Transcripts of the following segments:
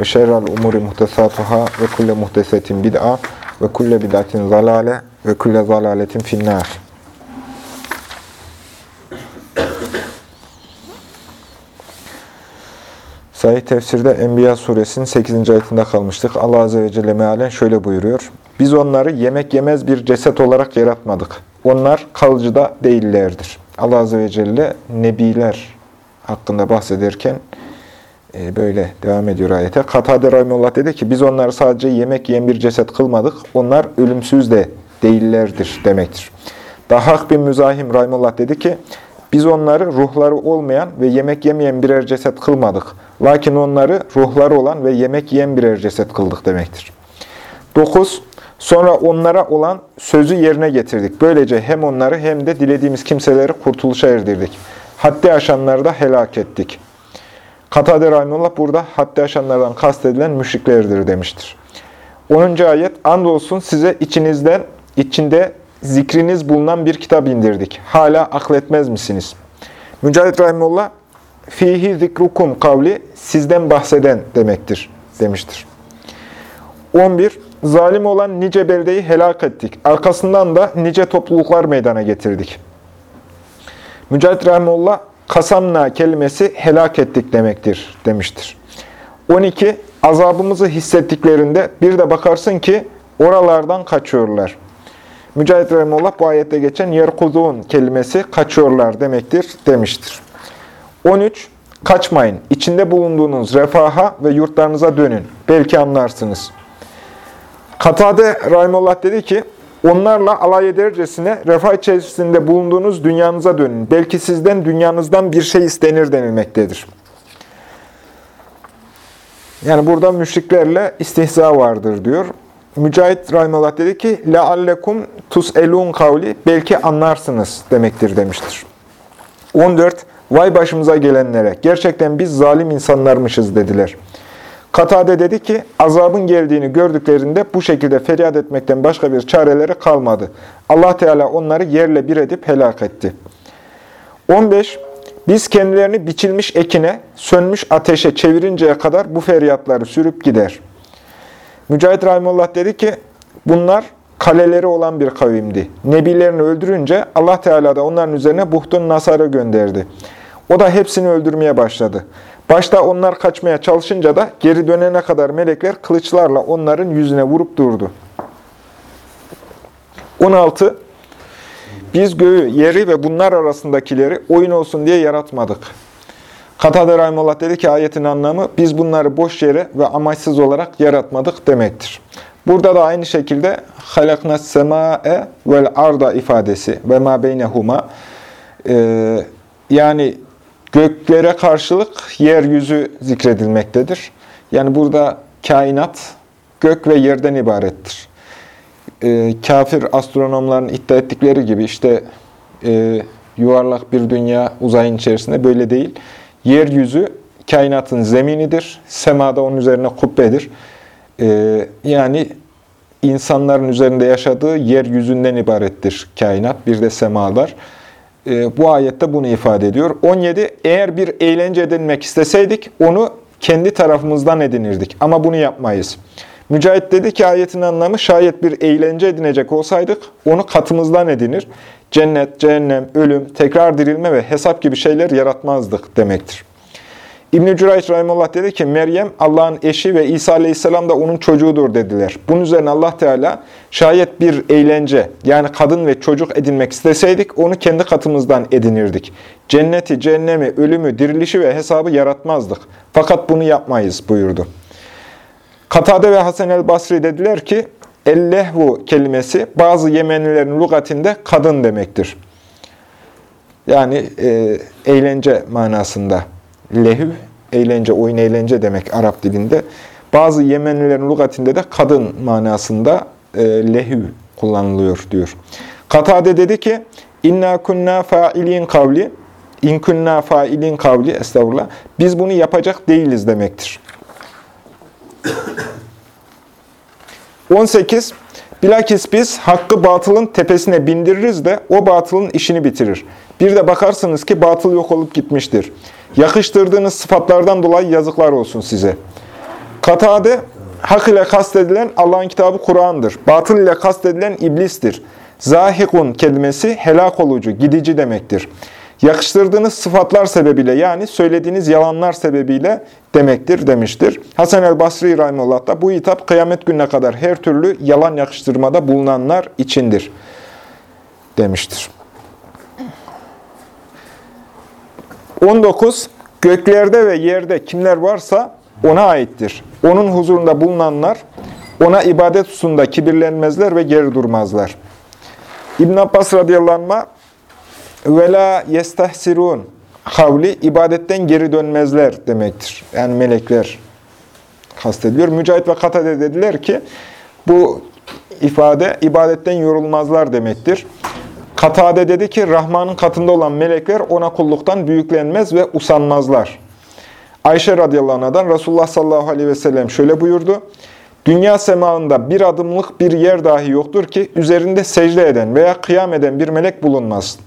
ve şerrel umuri muhtesatuhâ ve kulle muhtesetin bid'a ve kulle bid'atin zalale ve kulle zalaletin finnâr. Sahih tefsirde Enbiya suresinin 8. ayetinde kalmıştık. Allah Azze ve Celle mealen şöyle buyuruyor. Biz onları yemek yemez bir ceset olarak yaratmadık. Onlar kalıcı da değillerdir. Allah Azze ve Celle nebiler hakkında bahsederken e, böyle devam ediyor ayete. Katade Rahimullah dedi ki biz onları sadece yemek yiyen bir ceset kılmadık. Onlar ölümsüz de değillerdir demektir. Dahak bin Müzahim Rahimullah dedi ki biz onları ruhları olmayan ve yemek yemeyen birer ceset kılmadık. Lakin onları ruhları olan ve yemek yiyen birer ceset kıldık demektir. 9. Sonra onlara olan sözü yerine getirdik. Böylece hem onları hem de dilediğimiz kimseleri kurtuluşa erdirdik. Haddi aşanları da helak ettik. Katade Rahimullah burada haddi aşanlardan kastedilen müşriklerdir demiştir. 10. ayet, Andolsun size içinizden, içinde zikriniz bulunan bir kitap indirdik. Hala akletmez misiniz? Mücahit Rahimullah, fihi zikrukum kavli, sizden bahseden demektir, demiştir. 11. Zalim olan nice beldeyi helak ettik. Arkasından da nice topluluklar meydana getirdik. Mücahit Rahimullah, kasamna kelimesi helak ettik demektir demiştir. 12. Azabımızı hissettiklerinde bir de bakarsın ki oralardan kaçıyorlar. Mücahit Rahimullah bu ayette geçen yerkuzun kelimesi kaçıyorlar demektir demiştir. 13. Kaçmayın. İçinde bulunduğunuz refaha ve yurtlarınıza dönün. Belki anlarsınız. Katade Rahimullah dedi ki, Onlarla alay edercesine refah içerisinde bulunduğunuz dünyanıza dönün. Belki sizden dünyanızdan bir şey istenir denilmektedir. Yani burada müşriklerle istihza vardır diyor. Mücahit Rahimullah dedi ki, لَعَلَّكُمْ تُسْأَلُونَ kavli Belki anlarsınız demektir demiştir. 14. Vay başımıza gelenlere, gerçekten biz zalim insanlarmışız dediler. Katade dedi ki, azabın geldiğini gördüklerinde bu şekilde feryat etmekten başka bir çareleri kalmadı. Allah Teala onları yerle bir edip helak etti. 15. Biz kendilerini biçilmiş ekine, sönmüş ateşe çevirinceye kadar bu feryatları sürüp gider. Mücahit Rahimullah dedi ki, bunlar kaleleri olan bir kavimdi. Nebilerini öldürünce Allah Teala da onların üzerine buhtun nasarı gönderdi. O da hepsini öldürmeye başladı. Başta onlar kaçmaya çalışınca da geri dönene kadar melekler kılıçlarla onların yüzüne vurup durdu. 16. Biz göğü, yeri ve bunlar arasındakileri oyun olsun diye yaratmadık. Katade Rahimullah dedi ki ayetin anlamı biz bunları boş yere ve amaçsız olarak yaratmadık demektir. Burada da aynı şekilde halakna sema'e vel arda ifadesi ve ma beynehuma ee, yani göklere karşılık yeryüzü zikredilmektedir. Yani burada kainat gök ve yerden ibarettir. E, kafir astronomların iddia ettikleri gibi işte e, yuvarlak bir dünya uzayın içerisinde böyle değil. Yeryüzü kainatın zeminidir. Semada onun üzerine kubbedir. E, yani insanların üzerinde yaşadığı yeryüzünden ibarettir kainat. Bir de semalar. E, bu ayette bunu ifade ediyor. 17. Eğer bir eğlence edinmek isteseydik onu kendi tarafımızdan edinirdik. Ama bunu yapmayız. Mücahit dedi ki ayetin anlamı şayet bir eğlence edinecek olsaydık onu katımızdan edinir. Cennet, cehennem, ölüm, tekrar dirilme ve hesap gibi şeyler yaratmazdık demektir. İbn-i Cürayç Rahimullah dedi ki Meryem Allah'ın eşi ve İsa Aleyhisselam da onun çocuğudur dediler. Bunun üzerine Allah Teala şayet bir eğlence yani kadın ve çocuk edinmek isteseydik onu kendi katımızdan edinirdik. Cenneti, cehennemi, ölümü, dirilişi ve hesabı yaratmazdık. Fakat bunu yapmayız buyurdu. Katade ve Hasan el Basri dediler ki Ellehvu kelimesi bazı Yemenilerin lügatinde kadın demektir. Yani e, eğlence manasında. Lehv, eğlence, oyun eğlence demek Arap dilinde. Bazı Yemenlilerin lügatinde de kadın manasında e, lehü kullanılıyor diyor. Katade dedi ki, İnna kunna fa'ilin kavli, in kunna fa'ilin kavli, estağfurullah, biz bunu yapacak değiliz demektir. 18. Bilakis biz hakkı batılın tepesine bindiririz de o batılın işini bitirir. Bir de bakarsınız ki batıl yok olup gitmiştir. Yakıştırdığınız sıfatlardan dolayı yazıklar olsun size. Katade, hak ile kastedilen Allah'ın kitabı Kur'an'dır. Batıl ile kastedilen iblistir. Zahikun kelimesi helak olucu, gidici demektir. Yakıştırdığınız sıfatlar sebebiyle yani söylediğiniz yalanlar sebebiyle demektir demiştir. Hasan el-Basri Rahimullah da bu hitap kıyamet gününe kadar her türlü yalan yakıştırmada bulunanlar içindir demiştir. 19. Göklerde ve yerde kimler varsa ona aittir. Onun huzurunda bulunanlar ona ibadet hususunda kibirlenmezler ve geri durmazlar. İbn Abbas radıyallahu anh ve la yestahsirun kavli ibadetten geri dönmezler demektir. Yani melekler kastediliyor. Mücahit ve Katade dediler ki bu ifade ibadetten yorulmazlar demektir. Katade dedi ki Rahman'ın katında olan melekler ona kulluktan büyüklenmez ve usanmazlar. Ayşe radıyallahu anh'dan Resulullah sallallahu aleyhi ve sellem şöyle buyurdu. Dünya semağında bir adımlık bir yer dahi yoktur ki üzerinde secde eden veya kıyam eden bir melek bulunmasın.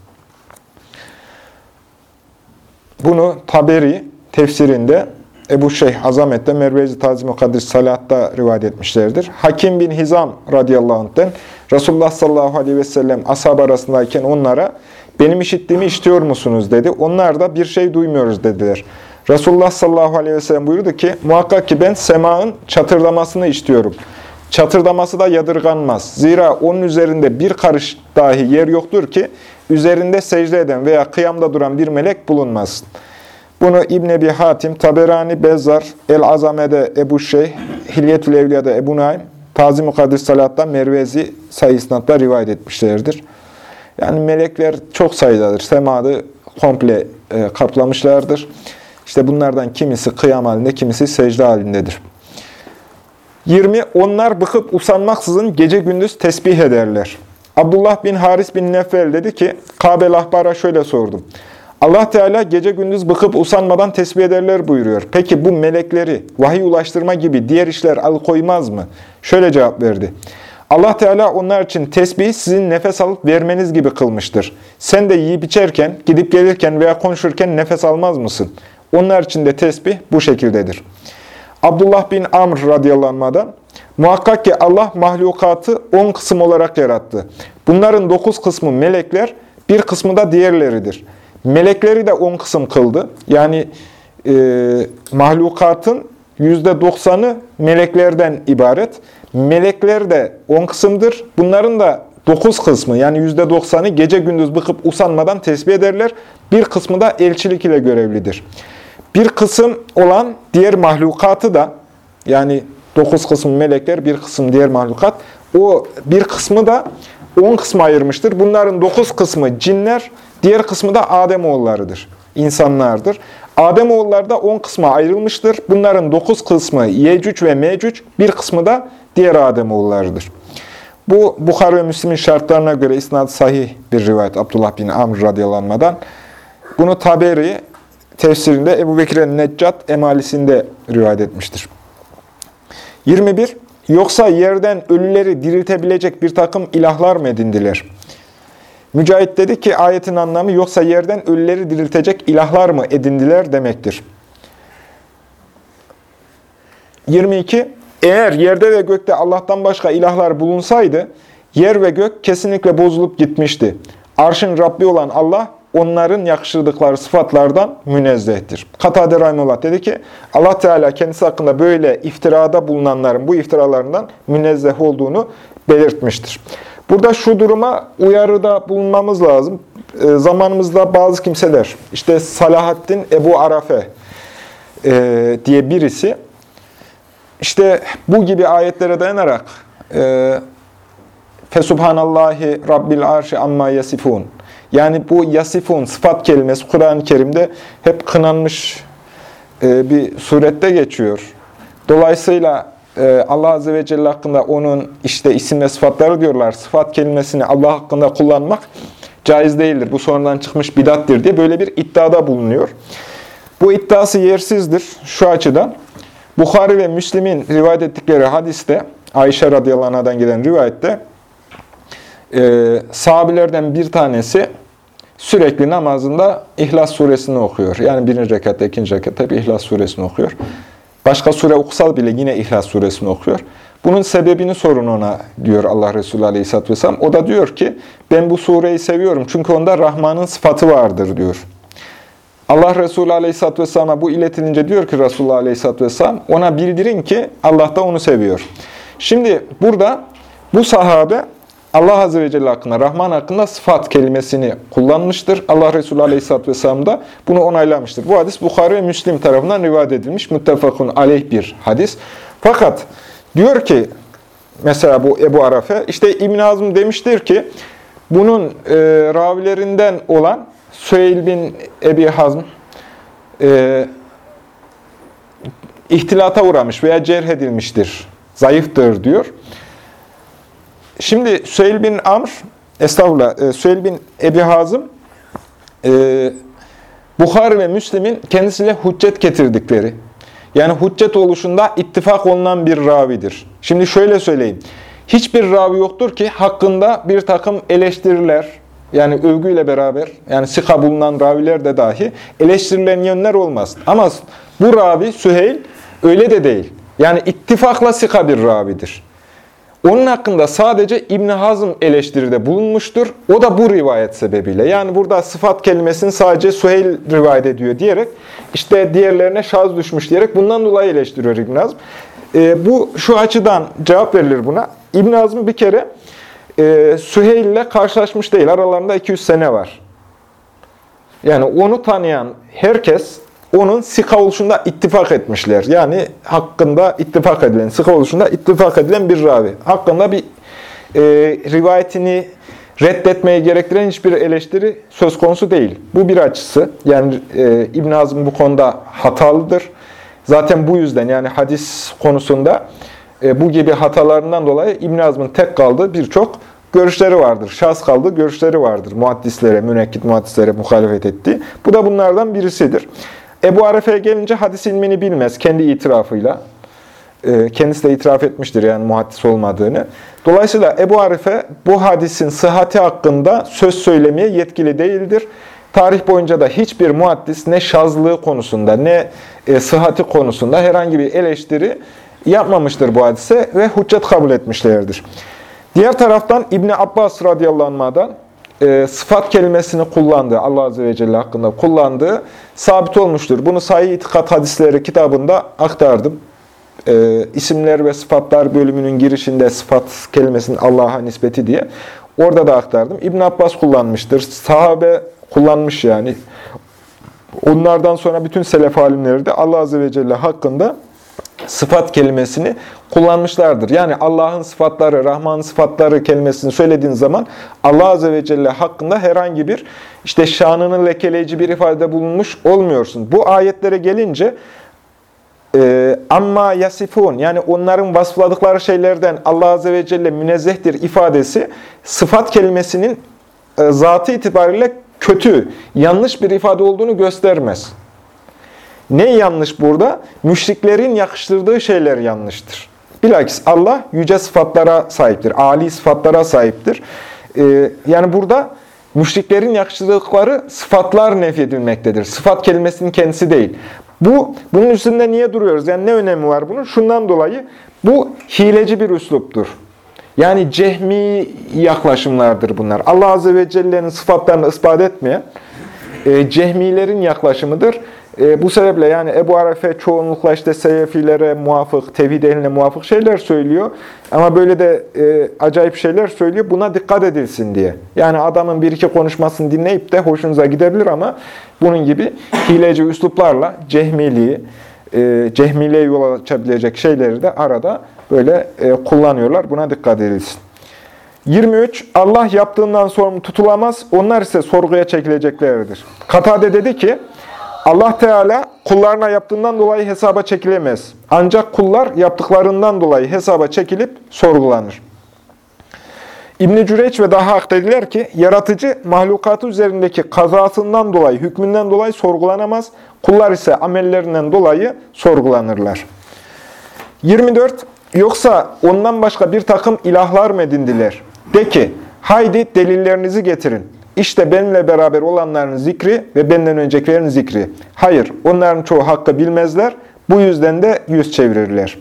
Bunu Taberi tefsirinde Ebu Şeyh Azamet'te Mervezi Tazim-i Kadir Salat'ta rivayet etmişlerdir. Hakim bin Hizam radıyallahu anh'ten Resulullah sallallahu aleyhi ve sellem ashab arasındayken onlara benim işittiğimi işitiyor musunuz dedi. Onlar da bir şey duymuyoruz dediler. Resulullah sallallahu aleyhi ve sellem buyurdu ki muhakkak ki ben semanın çatırdamasını istiyorum. Çatırdaması da yadırganmaz. Zira onun üzerinde bir karış dahi yer yoktur ki üzerinde secde eden veya kıyamda duran bir melek bulunmasın. Bunu İbn Ebi Hatim, Taberani, Bezzar, El-Azame'de Ebu Şeyh, Hilyetül Evliya'da Ebu Naim, Tazim-i Kadir Salat'ta Mervezi sayısınatla rivayet etmişlerdir. Yani melekler çok sayıdadır. Semadı komple e, kaplamışlardır. İşte bunlardan kimisi kıyam halinde, kimisi secde halindedir. 20. Onlar bıkıp usanmaksızın gece gündüz tesbih ederler. Abdullah bin Haris bin Nefel dedi ki, Kabel Ahbar'a şöyle sordum. Allah Teala gece gündüz bıkıp usanmadan tesbih ederler buyuruyor. Peki bu melekleri vahiy ulaştırma gibi diğer işler alıkoymaz mı? Şöyle cevap verdi. Allah Teala onlar için tesbihi sizin nefes alıp vermeniz gibi kılmıştır. Sen de yiyip içerken, gidip gelirken veya konuşurken nefes almaz mısın? Onlar için de tesbih bu şekildedir. Abdullah bin Amr radıyallahu muhakkak ki Allah mahlukatı on kısım olarak yarattı. Bunların dokuz kısmı melekler, bir kısmı da diğerleridir. Melekleri de on kısım kıldı. Yani e, mahlukatın yüzde doksanı meleklerden ibaret. Melekler de on kısımdır. Bunların da dokuz kısmı yani yüzde doksanı gece gündüz bıkıp usanmadan tesbih ederler. Bir kısmı da elçilik ile görevlidir. Bir kısım olan diğer mahlukatı da yani dokuz kısım melekler, bir kısım diğer mahlukat. O bir kısmı da on kısma ayırmıştır. Bunların dokuz kısmı cinler, diğer kısmı da Ademoğullarıdır, insanlardır. Ademoğulları da on kısma ayrılmıştır. Bunların dokuz kısmı Yecüc ve Mecüc, bir kısmı da diğer Ademoğullarıdır. Bu Bukhar ve Müslim'in şartlarına göre isnad sahih bir rivayet Abdullah bin Amr radıyallahu Bunu Taberi tefsirinde Ebu Bekir'in Neccat emalisinde rivayet etmiştir. 21. Yoksa yerden ölüleri diriltebilecek bir takım ilahlar mı edindiler? Mücahit dedi ki ayetin anlamı yoksa yerden ölüleri diriltecek ilahlar mı edindiler demektir. 22. Eğer yerde ve gökte Allah'tan başka ilahlar bulunsaydı, yer ve gök kesinlikle bozulup gitmişti. Arşın Rabbi olan Allah, onların yakıştırdıkları sıfatlardan münezzehtir. Katade Rahimullah dedi ki, Allah Teala kendisi hakkında böyle iftirada bulunanların bu iftiralarından münezzeh olduğunu belirtmiştir. Burada şu duruma uyarıda bulunmamız lazım. E, zamanımızda bazı kimseler, işte Salahaddin Ebu Arafe e, diye birisi, işte bu gibi ayetlere dayanarak e, Fesubhanallahi Rabbil arşi amma yasifun. Yani bu yasifun sıfat kelimesi Kur'an-ı Kerim'de hep kınanmış e, bir surette geçiyor. Dolayısıyla Allah Azze ve Celle hakkında onun işte isim ve sıfatları diyorlar. Sıfat kelimesini Allah hakkında kullanmak caiz değildir. Bu sonradan çıkmış bidattir diye böyle bir iddiada bulunuyor. Bu iddiası yersizdir şu açıdan. Bukhari ve Müslim'in rivayet ettikleri hadiste, Ayşe radıyallahu anh'dan gelen rivayette, e, sahabilerden bir tanesi sürekli namazında İhlas suresini okuyor. Yani birinci rekatta, ikinci rekatta bir İhlas suresini okuyor. Başka sure okusal bile yine İhlas suresini okuyor. Bunun sebebini sorun ona diyor Allah Resulü Aleyhisselatü Vesselam. O da diyor ki ben bu sureyi seviyorum çünkü onda Rahman'ın sıfatı vardır diyor. Allah Resulü Aleyhisselatü Vesselam'a bu iletilince diyor ki Resulullah Aleyhisselatü Vesselam ona bildirin ki Allah da onu seviyor. Şimdi burada bu sahabe Allah Azze ve Celle hakkında, Rahman hakkında sıfat kelimesini kullanmıştır. Allah Resulü Aleyhisselatü Vesselam da bunu onaylamıştır. Bu hadis Bukhari ve Müslim tarafından rivayet edilmiş. Müttefakun aleyh bir hadis. Fakat diyor ki, mesela bu Ebu Arafe, işte İbn Azm demiştir ki, bunun e, ravilerinden olan Süheyl bin Ebi Hazm e, ihtilata uğramış veya cerh edilmiştir, zayıftır diyor. Şimdi Süheyl bin Amr, estağfurullah, e, Süheyl bin Ebi Hazım, e, Bukhari ve Müslim'in kendisine hüccet getirdikleri, yani hüccet oluşunda ittifak olunan bir ravidir. Şimdi şöyle söyleyeyim, hiçbir ravi yoktur ki hakkında bir takım eleştiriler, yani övgüyle beraber, yani sıka bulunan raviler de dahi eleştirilen yönler olmaz. Ama bu ravi Süheyl öyle de değil. Yani ittifakla sıka bir ravidir. Onun hakkında sadece İbn Hazm eleştiride bulunmuştur. O da bu rivayet sebebiyle. Yani burada sıfat kelimesini sadece Süheyl rivayet ediyor diyerek, işte diğerlerine şaz düşmüş diyerek bundan dolayı eleştiriyor İbn Hazm. E, bu şu açıdan cevap verilir buna. İbn Hazm bir kere e, Süheyl ile karşılaşmış değil. Aralarında 200 sene var. Yani onu tanıyan herkes onun sika oluşunda ittifak etmişler. Yani hakkında ittifak edilen, sika oluşunda ittifak edilen bir ravi. Hakkında bir e, rivayetini reddetmeye gerektiren hiçbir eleştiri söz konusu değil. Bu bir açısı. Yani e, İbn Hazm bu konuda hatalıdır. Zaten bu yüzden yani hadis konusunda e, bu gibi hatalarından dolayı İbn Hazm'ın tek kaldığı birçok görüşleri vardır. Şahs kaldığı görüşleri vardır. Muhaddislere, münekkit muhaddislere muhalefet etti. Bu da bunlardan birisidir. Ebu Arefe'ye gelince hadis ilmini bilmez kendi itirafıyla. E, kendisi de itiraf etmiştir yani muhaddis olmadığını. Dolayısıyla Ebu Arife bu hadisin sıhhati hakkında söz söylemeye yetkili değildir. Tarih boyunca da hiçbir muhaddis ne şazlığı konusunda ne e, sıhhati konusunda herhangi bir eleştiri yapmamıştır bu hadise ve hüccet kabul etmişlerdir. Diğer taraftan İbni Abbas radıyallahu anh'dan e, sıfat kelimesini kullandığı, Allah Azze ve Celle hakkında kullandığı sabit olmuştur. Bunu Sahih İtikat Hadisleri kitabında aktardım. E, isimler ve sıfatlar bölümünün girişinde sıfat kelimesinin Allah'a nispeti diye. Orada da aktardım. İbn Abbas kullanmıştır. Sahabe kullanmış yani. Onlardan sonra bütün selef alimleri de Allah Azze ve Celle hakkında sıfat kelimesini kullanmışlardır. Yani Allah'ın sıfatları, Rahman'ın sıfatları kelimesini söylediğin zaman Allah Azze ve Celle hakkında herhangi bir işte şanını lekeleyici bir ifade bulunmuş olmuyorsun. Bu ayetlere gelince e, amma yasifun yani onların vasıfladıkları şeylerden Allah Azze ve Celle münezzehtir ifadesi sıfat kelimesinin e, zatı itibariyle kötü, yanlış bir ifade olduğunu göstermez. Ne yanlış burada? Müşriklerin yakıştırdığı şeyler yanlıştır. Bilakis Allah yüce sıfatlara sahiptir, âli sıfatlara sahiptir. Ee, yani burada müşriklerin yakıştırdıkları sıfatlar nefyedilmektedir. Sıfat kelimesinin kendisi değil. Bu, bunun üstünde niye duruyoruz? Yani ne önemi var bunun? Şundan dolayı bu hileci bir üsluptur. Yani cehmi yaklaşımlardır bunlar. Allah Azze ve Celle'nin sıfatlarını ispat etmeyen e, cehmilerin yaklaşımıdır. E, bu sebeple yani Ebu Arafe çoğunlukla işte seyefilere muvafık, tevhid ehline muvafık şeyler söylüyor. Ama böyle de e, acayip şeyler söylüyor. Buna dikkat edilsin diye. Yani adamın bir iki konuşmasını dinleyip de hoşunuza gidebilir ama bunun gibi hileci üsluplarla cehmiliği, e, cehmiliğe yol açabilecek şeyleri de arada böyle e, kullanıyorlar. Buna dikkat edilsin. 23. Allah yaptığından sorumlu tutulamaz. Onlar ise sorguya çekileceklerdir. Katade dedi ki, Allah Teala kullarına yaptığından dolayı hesaba çekilemez. Ancak kullar yaptıklarından dolayı hesaba çekilip sorgulanır. İbn-i Cüreç ve daha hak dediler ki, yaratıcı mahlukatı üzerindeki kazasından dolayı, hükmünden dolayı sorgulanamaz. Kullar ise amellerinden dolayı sorgulanırlar. 24. Yoksa ondan başka bir takım ilahlar mı edindiler? De ki, haydi delillerinizi getirin. İşte benimle beraber olanların zikri ve benden öncekilerin zikri. Hayır, onların çoğu hakkı bilmezler. Bu yüzden de yüz çevirirler.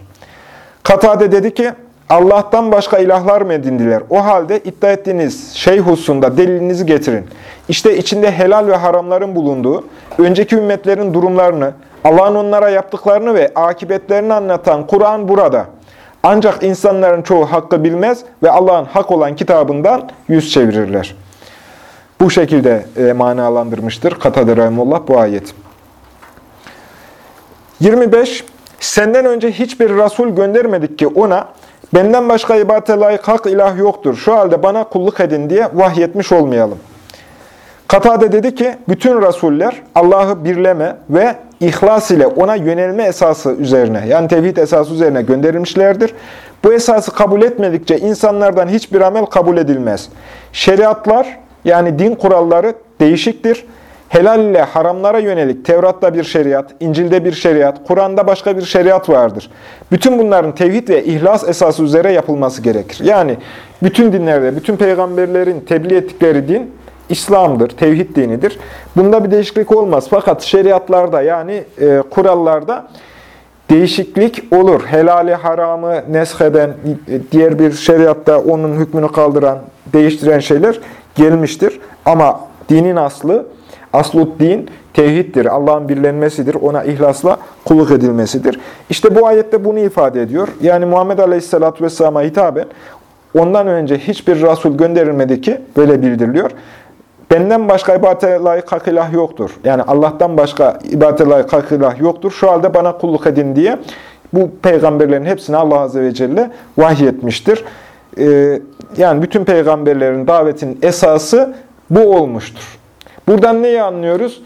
Katade dedi ki, Allah'tan başka ilahlar mı edindiler? O halde iddia ettiğiniz şey hususunda delilinizi getirin. İşte içinde helal ve haramların bulunduğu, önceki ümmetlerin durumlarını, Allah'ın onlara yaptıklarını ve akıbetlerini anlatan Kur'an burada. Ancak insanların çoğu hakkı bilmez ve Allah'ın hak olan kitabından yüz çevirirler. Bu şekilde e, manalandırmıştır Katade Rahimullah bu ayet. 25. Senden önce hiçbir Resul göndermedik ki ona benden başka ibadete layık hak ilah yoktur. Şu halde bana kulluk edin diye vahyetmiş olmayalım. Katade dedi ki, bütün Resuller Allah'ı birleme ve ihlas ile ona yönelme esası üzerine, yani tevhid esası üzerine gönderilmişlerdir. Bu esası kabul etmedikçe insanlardan hiçbir amel kabul edilmez. Şeriatlar, yani din kuralları değişiktir. Helal ile haramlara yönelik Tevrat'ta bir şeriat, İncil'de bir şeriat, Kur'an'da başka bir şeriat vardır. Bütün bunların tevhid ve ihlas esası üzere yapılması gerekir. Yani bütün dinlerde, bütün peygamberlerin tebliğ ettikleri din İslam'dır, tevhid dinidir. Bunda bir değişiklik olmaz. Fakat şeriatlarda yani e, kurallarda değişiklik olur. Helali haramı nesheden, diğer bir şeriatta onun hükmünü kaldıran, değiştiren şeyler gelmiştir. Ama dinin aslı, aslut din tevhiddir. Allah'ın birlenmesidir. Ona ihlasla kulluk edilmesidir. İşte bu ayette bunu ifade ediyor. Yani Muhammed Aleyhisselatü Vesselam'a hitaben ondan önce hiçbir Resul gönderilmedi ki böyle bildiriliyor. Benden başka ibadete layık hak ilah yoktur. Yani Allah'tan başka ibadete layık hak ilah yoktur. Şu halde bana kulluk edin diye bu peygamberlerin hepsini Allah Azze ve Celle vahyetmiştir. Ee, yani bütün peygamberlerin davetinin esası bu olmuştur. Buradan neyi anlıyoruz?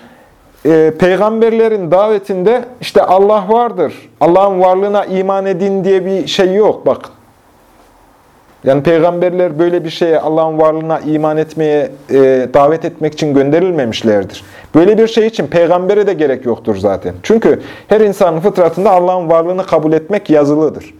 Ee, peygamberlerin davetinde işte Allah vardır, Allah'ın varlığına iman edin diye bir şey yok. Bak yani peygamberler böyle bir şeye Allah'ın varlığına iman etmeye, e, davet etmek için gönderilmemişlerdir. Böyle bir şey için peygambere de gerek yoktur zaten. Çünkü her insanın fıtratında Allah'ın varlığını kabul etmek yazılıdır.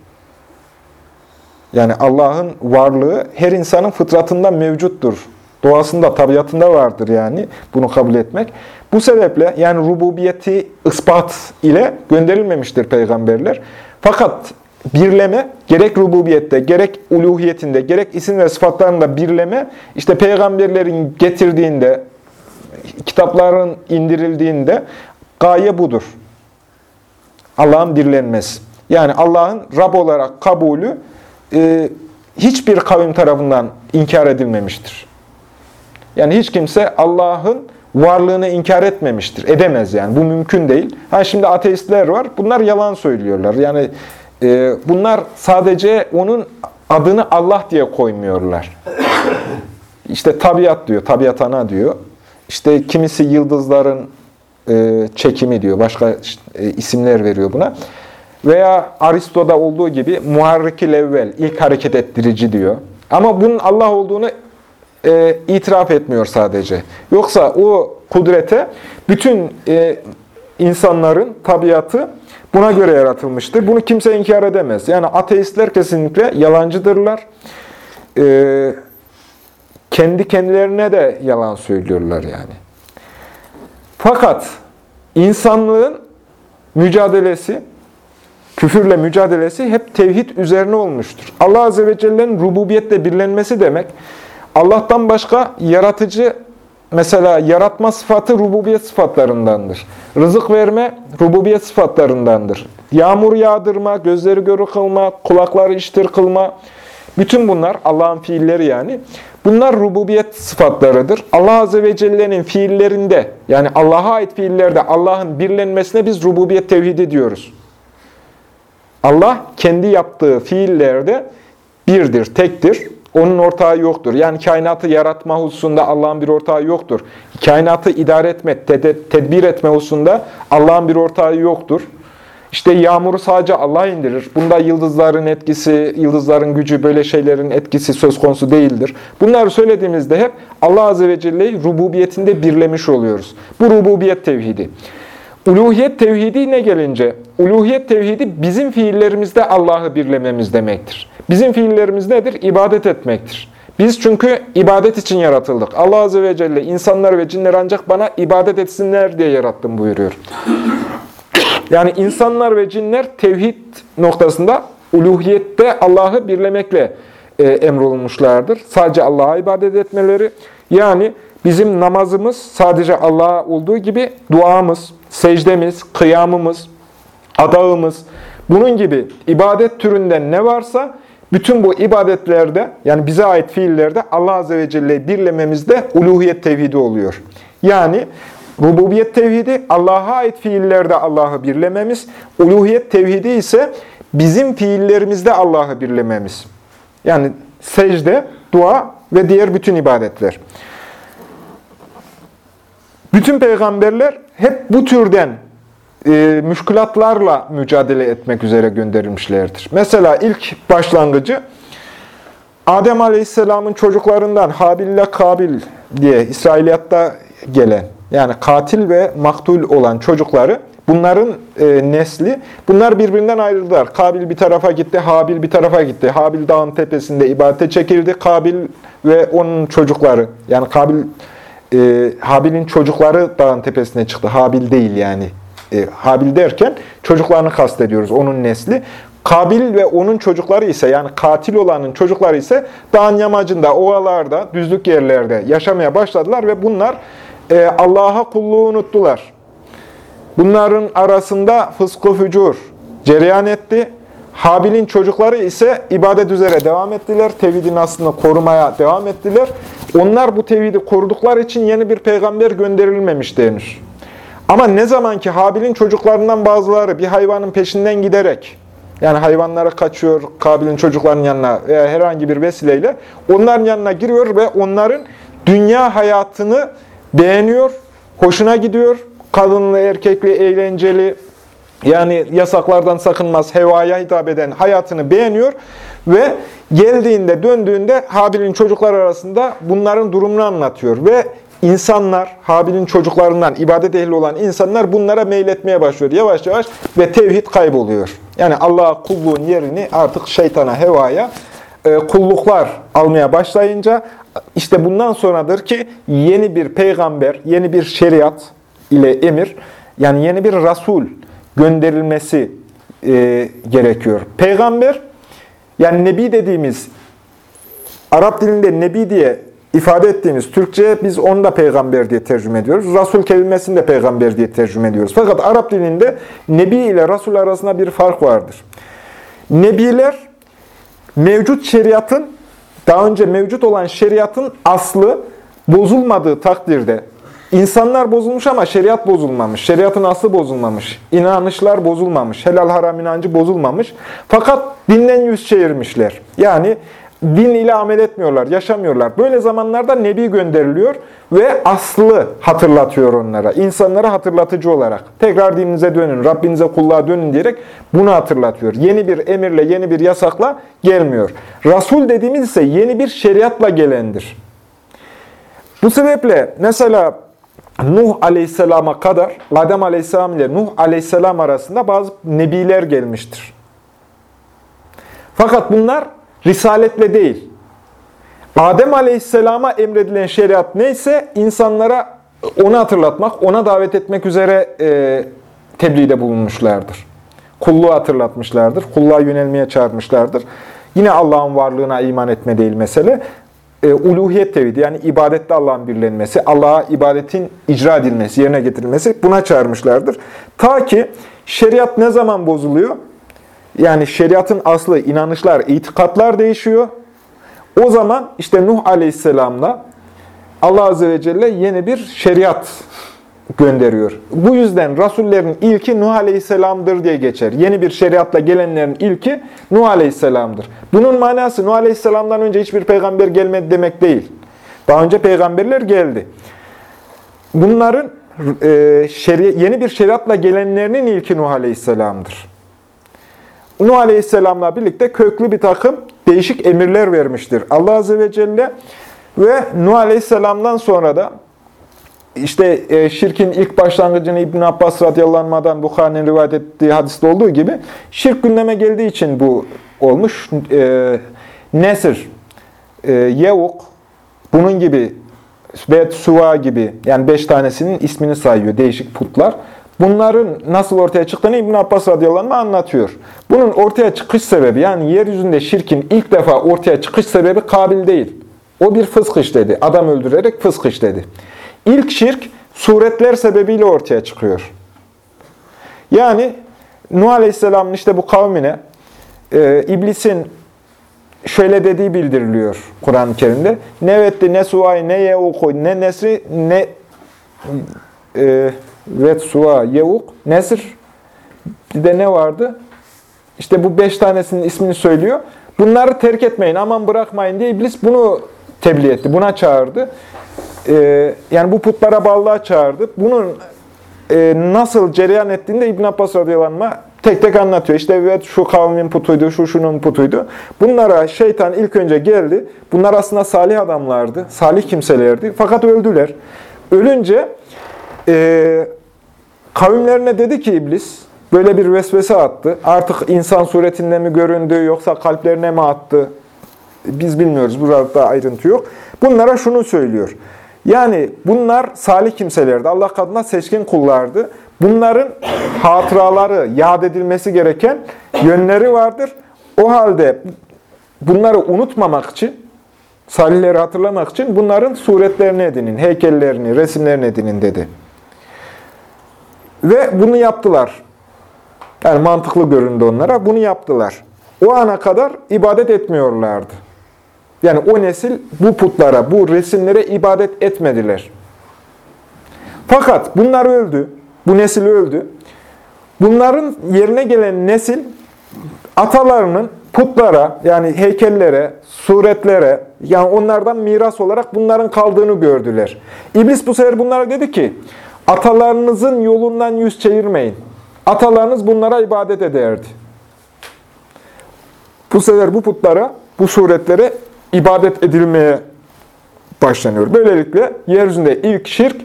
Yani Allah'ın varlığı her insanın fıtratında mevcuttur. Doğasında, tabiatında vardır yani bunu kabul etmek. Bu sebeple yani rububiyeti ispat ile gönderilmemiştir peygamberler. Fakat birleme gerek rububiyette, gerek uluhiyetinde, gerek isim ve sıfatlarında birleme işte peygamberlerin getirdiğinde, kitapların indirildiğinde gaye budur. Allah'ın birlenmesi. Yani Allah'ın Rab olarak kabulü e, hiçbir kavim tarafından inkar edilmemiştir. Yani hiç kimse Allah'ın varlığını inkar etmemiştir. Edemez yani. Bu mümkün değil. Ha şimdi ateistler var. Bunlar yalan söylüyorlar. Yani e, bunlar sadece onun adını Allah diye koymuyorlar. İşte tabiat diyor, tabiat ana diyor. İşte kimisi yıldızların e, çekimi diyor, başka e, isimler veriyor buna. Veya Aristo'da olduğu gibi muharrikil evvel, ilk hareket ettirici diyor. Ama bunun Allah olduğunu e, itiraf etmiyor sadece. Yoksa o kudrete bütün e, insanların tabiatı buna göre yaratılmıştır. Bunu kimse inkar edemez. Yani ateistler kesinlikle yalancıdırlar. Ee, kendi kendilerine de yalan söylüyorlar yani. Fakat insanlığın mücadelesi, küfürle mücadelesi hep tevhid üzerine olmuştur. Allah Azze ve Celle'nin rububiyetle birlenmesi demek, Allah'tan başka yaratıcı mesela yaratma sıfatı rububiyet sıfatlarındandır. Rızık verme rububiyet sıfatlarındandır. Yağmur yağdırma, gözleri görü kılma, kulakları iştir kılma. Bütün bunlar Allah'ın fiilleri yani. Bunlar rububiyet sıfatlarıdır. Allah Azze ve Celle'nin fiillerinde, yani Allah'a ait fiillerde Allah'ın birlenmesine biz rububiyet tevhidi diyoruz. Allah kendi yaptığı fiillerde birdir, tektir. Onun ortağı yoktur. Yani kainatı yaratma hususunda Allah'ın bir ortağı yoktur. Kainatı idare etme, tedbir etme hususunda Allah'ın bir ortağı yoktur. İşte yağmuru sadece Allah indirir. Bunda yıldızların etkisi, yıldızların gücü, böyle şeylerin etkisi söz konusu değildir. Bunları söylediğimizde hep Allah Azze ve Celle'yi rububiyetinde birlemiş oluyoruz. Bu rububiyet tevhidi. Uluhiyet tevhidi ne gelince? Uluhiyet tevhidi bizim fiillerimizde Allah'ı birlememiz demektir. Bizim fiillerimiz nedir? İbadet etmektir. Biz çünkü ibadet için yaratıldık. Allah Azze ve Celle insanlar ve cinler ancak bana ibadet etsinler diye yarattım buyuruyor. Yani insanlar ve cinler tevhid noktasında uluhiyette Allah'ı birlemekle e, emrolunmuşlardır. Sadece Allah'a ibadet etmeleri. Yani bizim namazımız sadece Allah'a olduğu gibi duamız, secdemiz, kıyamımız, adağımız, bunun gibi ibadet türünden ne varsa bütün bu ibadetlerde yani bize ait fiillerde Allah Azze ve Celle'yi birlememizde uluhiyet tevhidi oluyor. Yani Rububiyet tevhidi Allah'a ait fiillerde Allah'ı birlememiz. Uluhiyet tevhidi ise bizim fiillerimizde Allah'ı birlememiz. Yani secde, dua ve diğer bütün ibadetler. Bütün peygamberler hep bu türden e, müşkülatlarla mücadele etmek üzere gönderilmişlerdir. Mesela ilk başlangıcı Adem Aleyhisselam'ın çocuklarından Habil ile Kabil diye İsrailiyatta gelen yani katil ve maktul olan çocukları, bunların e, nesli, bunlar birbirinden ayrıldılar. Kabil bir tarafa gitti, Habil bir tarafa gitti. Habil dağın tepesinde ibadete çekildi. Kabil ve onun çocukları, yani Kabil, e, Habil'in çocukları dağın tepesine çıktı. Habil değil yani. E, Habil derken çocuklarını kastediyoruz, onun nesli. Kabil ve onun çocukları ise yani katil olanın çocukları ise dağın yamacında, ovalarda, düzlük yerlerde yaşamaya başladılar ve bunlar e, Allah'a kulluğu unuttular. Bunların arasında fıskı fücur cereyan etti. Habil'in çocukları ise ibadet üzere devam ettiler. Tevhidin aslında korumaya devam ettiler. Onlar bu tevhidi korudukları için yeni bir peygamber gönderilmemiş denir. Ama ne zaman ki Habil'in çocuklarından bazıları bir hayvanın peşinden giderek, yani hayvanlara kaçıyor Kabil'in çocuklarının yanına veya herhangi bir vesileyle, onların yanına giriyor ve onların dünya hayatını beğeniyor, hoşuna gidiyor. Kadınlı, erkekli, eğlenceli, yani yasaklardan sakınmaz, hevaya hitap eden hayatını beğeniyor ve geldiğinde, döndüğünde Habil'in çocuklar arasında bunların durumunu anlatıyor ve insanlar, Habil'in çocuklarından ibadet ehli olan insanlar bunlara meyletmeye başlıyor yavaş yavaş ve tevhid kayboluyor. Yani Allah'a kulluğun yerini artık şeytana, hevaya e, kulluklar almaya başlayınca işte bundan sonradır ki yeni bir peygamber, yeni bir şeriat ile emir, yani yeni bir Rasul gönderilmesi e, gerekiyor. Peygamber, yani Nebi dediğimiz, Arap dilinde Nebi diye ifade ettiğimiz Türkçe biz onu da peygamber diye tercüme ediyoruz. Rasul kelimesini de peygamber diye tercüme ediyoruz. Fakat Arap dilinde Nebi ile Rasul arasında bir fark vardır. Nebiler mevcut şeriatın daha önce mevcut olan şeriatın aslı bozulmadığı takdirde, insanlar bozulmuş ama şeriat bozulmamış, şeriatın aslı bozulmamış, inanışlar bozulmamış, helal haram inancı bozulmamış. Fakat dinden yüz çevirmişler. Yani din ile amel etmiyorlar, yaşamıyorlar. Böyle zamanlarda Nebi gönderiliyor ve aslı hatırlatıyor onlara. İnsanlara hatırlatıcı olarak. Tekrar dininize dönün, Rabbinize kulluğa dönün diyerek bunu hatırlatıyor. Yeni bir emirle, yeni bir yasakla gelmiyor. Rasul dediğimiz ise yeni bir şeriatla gelendir. Bu sebeple mesela Nuh aleyhisselama kadar Adem aleyhisselam ile Nuh aleyhisselam arasında bazı nebiler gelmiştir. Fakat bunlar risaletle değil. Adem Aleyhisselam'a emredilen şeriat neyse insanlara onu hatırlatmak, ona davet etmek üzere e, tebliğde bulunmuşlardır. Kulluğu hatırlatmışlardır, kulluğa yönelmeye çağırmışlardır. Yine Allah'ın varlığına iman etme değil mesele. E, uluhiyet tevhidi yani ibadette Allah'ın birlenmesi, Allah'a ibadetin icra edilmesi, yerine getirilmesi buna çağırmışlardır. Ta ki şeriat ne zaman bozuluyor? Yani şeriatın aslı, inanışlar, itikatlar değişiyor. O zaman işte Nuh Aleyhisselam'la Allah Azze ve Celle yeni bir şeriat gönderiyor. Bu yüzden Rasullerin ilki Nuh Aleyhisselam'dır diye geçer. Yeni bir şeriatla gelenlerin ilki Nuh Aleyhisselam'dır. Bunun manası Nuh Aleyhisselam'dan önce hiçbir peygamber gelmedi demek değil. Daha önce peygamberler geldi. Bunların e, şeri, yeni bir şeriatla gelenlerinin ilki Nuh Aleyhisselam'dır. Nuh Aleyhisselam'la birlikte köklü bir takım değişik emirler vermiştir. Allah Azze ve Celle ve Nuh Aleyhisselam'dan sonra da işte e, şirkin ilk başlangıcını İbn Abbas radıyallahu Bukhari'nin rivayet ettiği hadiste olduğu gibi şirk gündeme geldiği için bu olmuş. E, Nesir, e, Yevuk, bunun gibi Bet Suva gibi yani beş tanesinin ismini sayıyor değişik putlar. Bunların nasıl ortaya çıktığını İbn Abbas radıyallahu anh anlatıyor. Bunun ortaya çıkış sebebi yani yeryüzünde şirkin ilk defa ortaya çıkış sebebi Kabil değil. O bir fısk işledi. Adam öldürerek fısk işledi. İlk şirk suretler sebebiyle ortaya çıkıyor. Yani Nuh Aleyhisselam'ın işte bu kavmine e, iblisin şöyle dediği bildiriliyor Kur'an-ı Kerim'de. Ne vetti, ne suvay, ne yevuk, ne nesri, ne e, vet suva, yevuk, nesir. Bir de ne vardı? İşte bu beş tanesinin ismini söylüyor. Bunları terk etmeyin, aman bırakmayın diye iblis bunu tebliğ etti, buna çağırdı. Ee, yani bu putlara bağlılığa çağırdı. Bunun e, nasıl cereyan ettiğini de İbn Abbas radıyallahu tek tek anlatıyor. İşte evet şu kavmin putuydu, şu şunun putuydu. Bunlara şeytan ilk önce geldi. Bunlar aslında salih adamlardı, salih kimselerdi. Fakat öldüler. Ölünce e, kavimlerine dedi ki iblis, böyle bir vesvese attı. Artık insan suretinde mi göründü yoksa kalplerine mi attı? Biz bilmiyoruz. Burada ayrıntı yok. Bunlara şunu söylüyor. Yani bunlar salih kimselerdi. Allah katında seçkin kullardı. Bunların hatıraları, yad edilmesi gereken yönleri vardır. O halde bunları unutmamak için, salihleri hatırlamak için bunların suretlerini edinin, heykellerini, resimlerini edinin dedi. Ve bunu yaptılar. Yani mantıklı göründü onlara. Bunu yaptılar. O ana kadar ibadet etmiyorlardı. Yani o nesil bu putlara, bu resimlere ibadet etmediler. Fakat bunlar öldü. Bu nesil öldü. Bunların yerine gelen nesil atalarının putlara yani heykellere, suretlere yani onlardan miras olarak bunların kaldığını gördüler. İblis bu sefer bunlara dedi ki atalarınızın yolundan yüz çevirmeyin. Atalarınız bunlara ibadet ederdi. Bu sefer bu putlara, bu suretlere ibadet edilmeye başlanıyor. Böylelikle yeryüzünde ilk şirk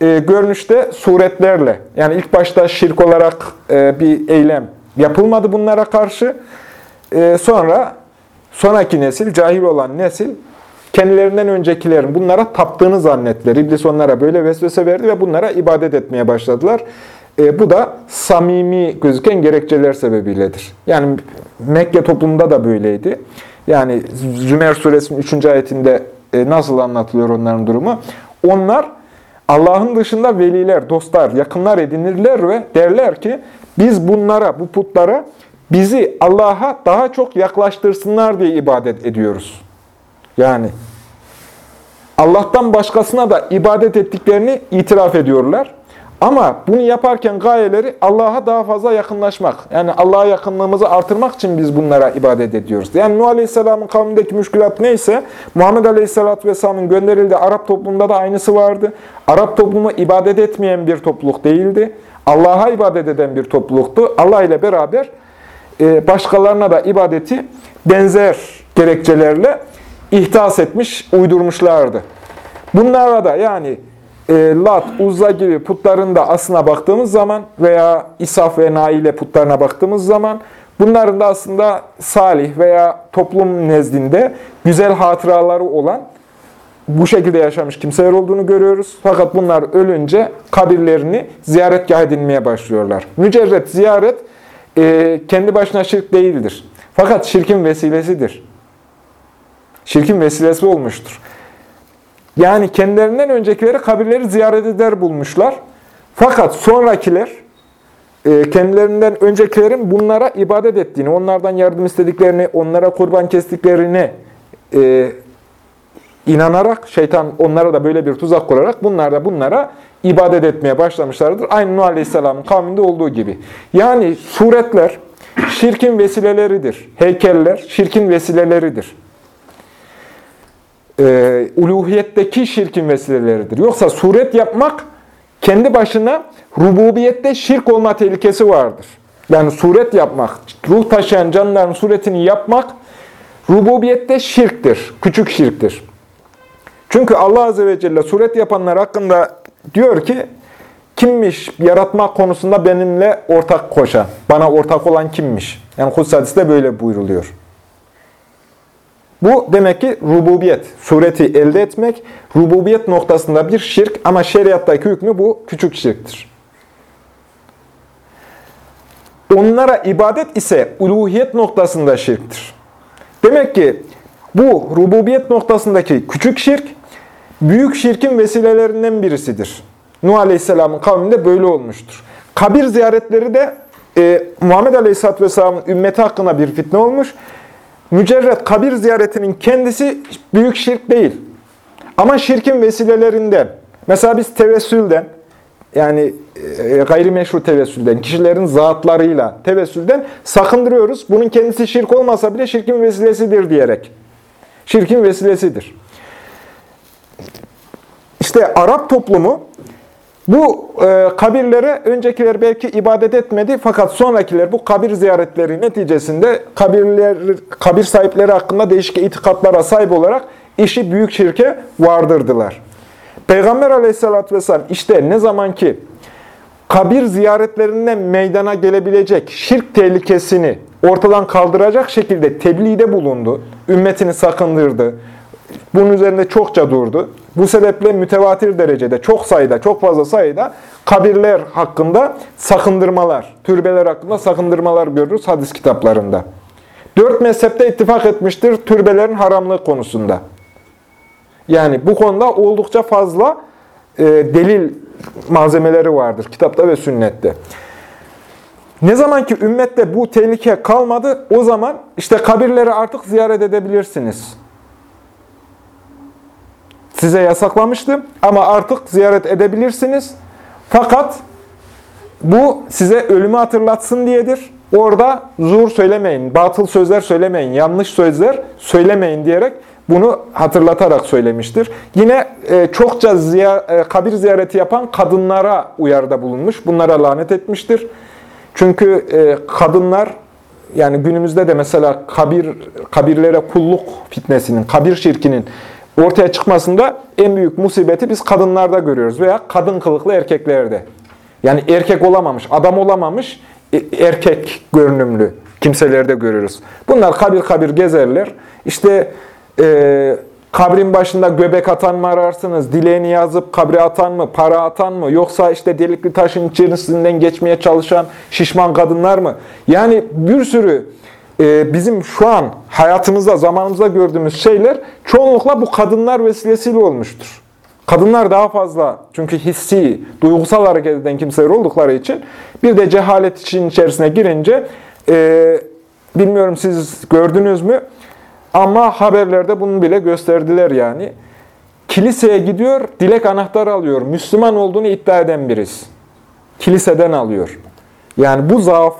e, görünüşte suretlerle, yani ilk başta şirk olarak e, bir eylem yapılmadı bunlara karşı. E, sonra sonraki nesil, cahil olan nesil, kendilerinden öncekilerin bunlara taptığını zannettiler. İblis onlara böyle vesvese verdi ve bunlara ibadet etmeye başladılar. E, bu da samimi gözüken gerekçeler sebebiyledir. Yani Mekke toplumunda da böyleydi. Yani Zümer suresinin 3. ayetinde e, nasıl anlatılıyor onların durumu? Onlar Allah'ın dışında veliler, dostlar, yakınlar edinirler ve derler ki biz bunlara, bu putlara bizi Allah'a daha çok yaklaştırsınlar diye ibadet ediyoruz. Yani Allah'tan başkasına da ibadet ettiklerini itiraf ediyorlar. Ama bunu yaparken gayeleri Allah'a daha fazla yakınlaşmak. Yani Allah'a yakınlığımızı artırmak için biz bunlara ibadet ediyoruz. Yani Nuh Aleyhisselam'ın kavmindeki müşkülat neyse Muhammed Aleyhisselatü Vesselam'ın gönderildiği Arap toplumunda da aynısı vardı. Arap toplumu ibadet etmeyen bir topluluk değildi. Allah'a ibadet eden bir topluluktu. Allah ile beraber e, başkalarına da ibadeti benzer gerekçelerle ihtas etmiş, uydurmuşlardı. Bunlara da yani e, Lat, Uzza gibi putların da aslına baktığımız zaman veya İsaf ve Naile putlarına baktığımız zaman bunların da aslında salih veya toplum nezdinde güzel hatıraları olan bu şekilde yaşamış kimseler olduğunu görüyoruz. Fakat bunlar ölünce kabirlerini ziyaretgah edinmeye başlıyorlar. Mücerret ziyaret e, kendi başına şirk değildir. Fakat şirkin vesilesidir. Şirkin vesilesi olmuştur. Yani kendilerinden öncekileri kabirleri ziyaret eder bulmuşlar. Fakat sonrakiler e, kendilerinden öncekilerin bunlara ibadet ettiğini, onlardan yardım istediklerini, onlara kurban kestiklerini e, inanarak, şeytan onlara da böyle bir tuzak kurarak bunlar da bunlara ibadet etmeye başlamışlardır. Aynı Nuh Aleyhisselam'ın kavminde olduğu gibi. Yani suretler şirkin vesileleridir. Heykeller şirkin vesileleridir. Ee, uluhiyetteki şirkin vesileleridir. Yoksa suret yapmak kendi başına rububiyette şirk olma tehlikesi vardır. Yani suret yapmak, ruh taşıyan canlıların suretini yapmak rububiyette şirktir, küçük şirktir. Çünkü Allah Azze ve Celle suret yapanlar hakkında diyor ki, kimmiş yaratma konusunda benimle ortak koşan, bana ortak olan kimmiş? Yani Kudüs hadiste böyle buyruluyor. Bu demek ki rububiyet, sureti elde etmek, rububiyet noktasında bir şirk ama şeriattaki hükmü bu küçük şirktir. Onlara ibadet ise uluhiyet noktasında şirktir. Demek ki bu rububiyet noktasındaki küçük şirk, büyük şirkin vesilelerinden birisidir. Nuh Aleyhisselam'ın kavminde böyle olmuştur. Kabir ziyaretleri de e, Muhammed Aleyhisselatü Vesselam'ın ümmeti hakkında bir fitne olmuş. Mücerret kabir ziyaretinin kendisi büyük şirk değil. Ama şirkin vesilelerinden, mesela biz tevessülden, yani e, gayrimeşru tevessülden, kişilerin zatlarıyla tevessülden sakındırıyoruz. Bunun kendisi şirk olmasa bile şirkin vesilesidir diyerek. Şirkin vesilesidir. İşte Arap toplumu bu e, kabirlere öncekiler belki ibadet etmedi fakat sonrakiler bu kabir ziyaretleri neticesinde kabirler, kabir sahipleri hakkında değişik itikatlara sahip olarak işi büyük şirke vardırdılar. Peygamber aleyhissalatü vesselam işte ne zaman ki kabir ziyaretlerinden meydana gelebilecek şirk tehlikesini ortadan kaldıracak şekilde tebliğde bulundu, ümmetini sakındırdı, bunun üzerinde çokça durdu. Bu sebeple mütevatir derecede, çok sayıda, çok fazla sayıda kabirler hakkında sakındırmalar, türbeler hakkında sakındırmalar görürüz hadis kitaplarında. Dört mezhepte ittifak etmiştir türbelerin haramlığı konusunda. Yani bu konuda oldukça fazla e, delil malzemeleri vardır kitapta ve sünnette. Ne zaman ki ümmette bu tehlike kalmadı, o zaman işte kabirleri artık ziyaret edebilirsiniz. Size yasaklamıştım ama artık ziyaret edebilirsiniz. Fakat bu size ölümü hatırlatsın diyedir. Orada zur söylemeyin, batıl sözler söylemeyin, yanlış sözler söylemeyin diyerek bunu hatırlatarak söylemiştir. Yine e, çokça ziya, e, kabir ziyareti yapan kadınlara uyarıda bulunmuş. Bunlara lanet etmiştir. Çünkü e, kadınlar yani günümüzde de mesela kabir kabirlere kulluk fitnesinin, kabir şirkinin ortaya çıkmasında en büyük musibeti biz kadınlarda görüyoruz veya kadın kılıklı erkeklerde. Yani erkek olamamış, adam olamamış, e, erkek görünümlü kimselerde görüyoruz. Bunlar kabir kabir gezerler. İşte e, kabrin başında göbek atan mı ararsınız, dileğini yazıp kabre atan mı, para atan mı, yoksa işte delikli taşın içerisinden geçmeye çalışan şişman kadınlar mı? Yani bir sürü bizim şu an hayatımızda, zamanımızda gördüğümüz şeyler çoğunlukla bu kadınlar vesilesiyle olmuştur. Kadınlar daha fazla çünkü hissi, duygusal hareket eden kimseler oldukları için bir de cehalet için içerisine girince e, bilmiyorum siz gördünüz mü ama haberlerde bunu bile gösterdiler yani. Kiliseye gidiyor, dilek anahtarı alıyor. Müslüman olduğunu iddia eden birisi. Kiliseden alıyor. Yani bu zaaf,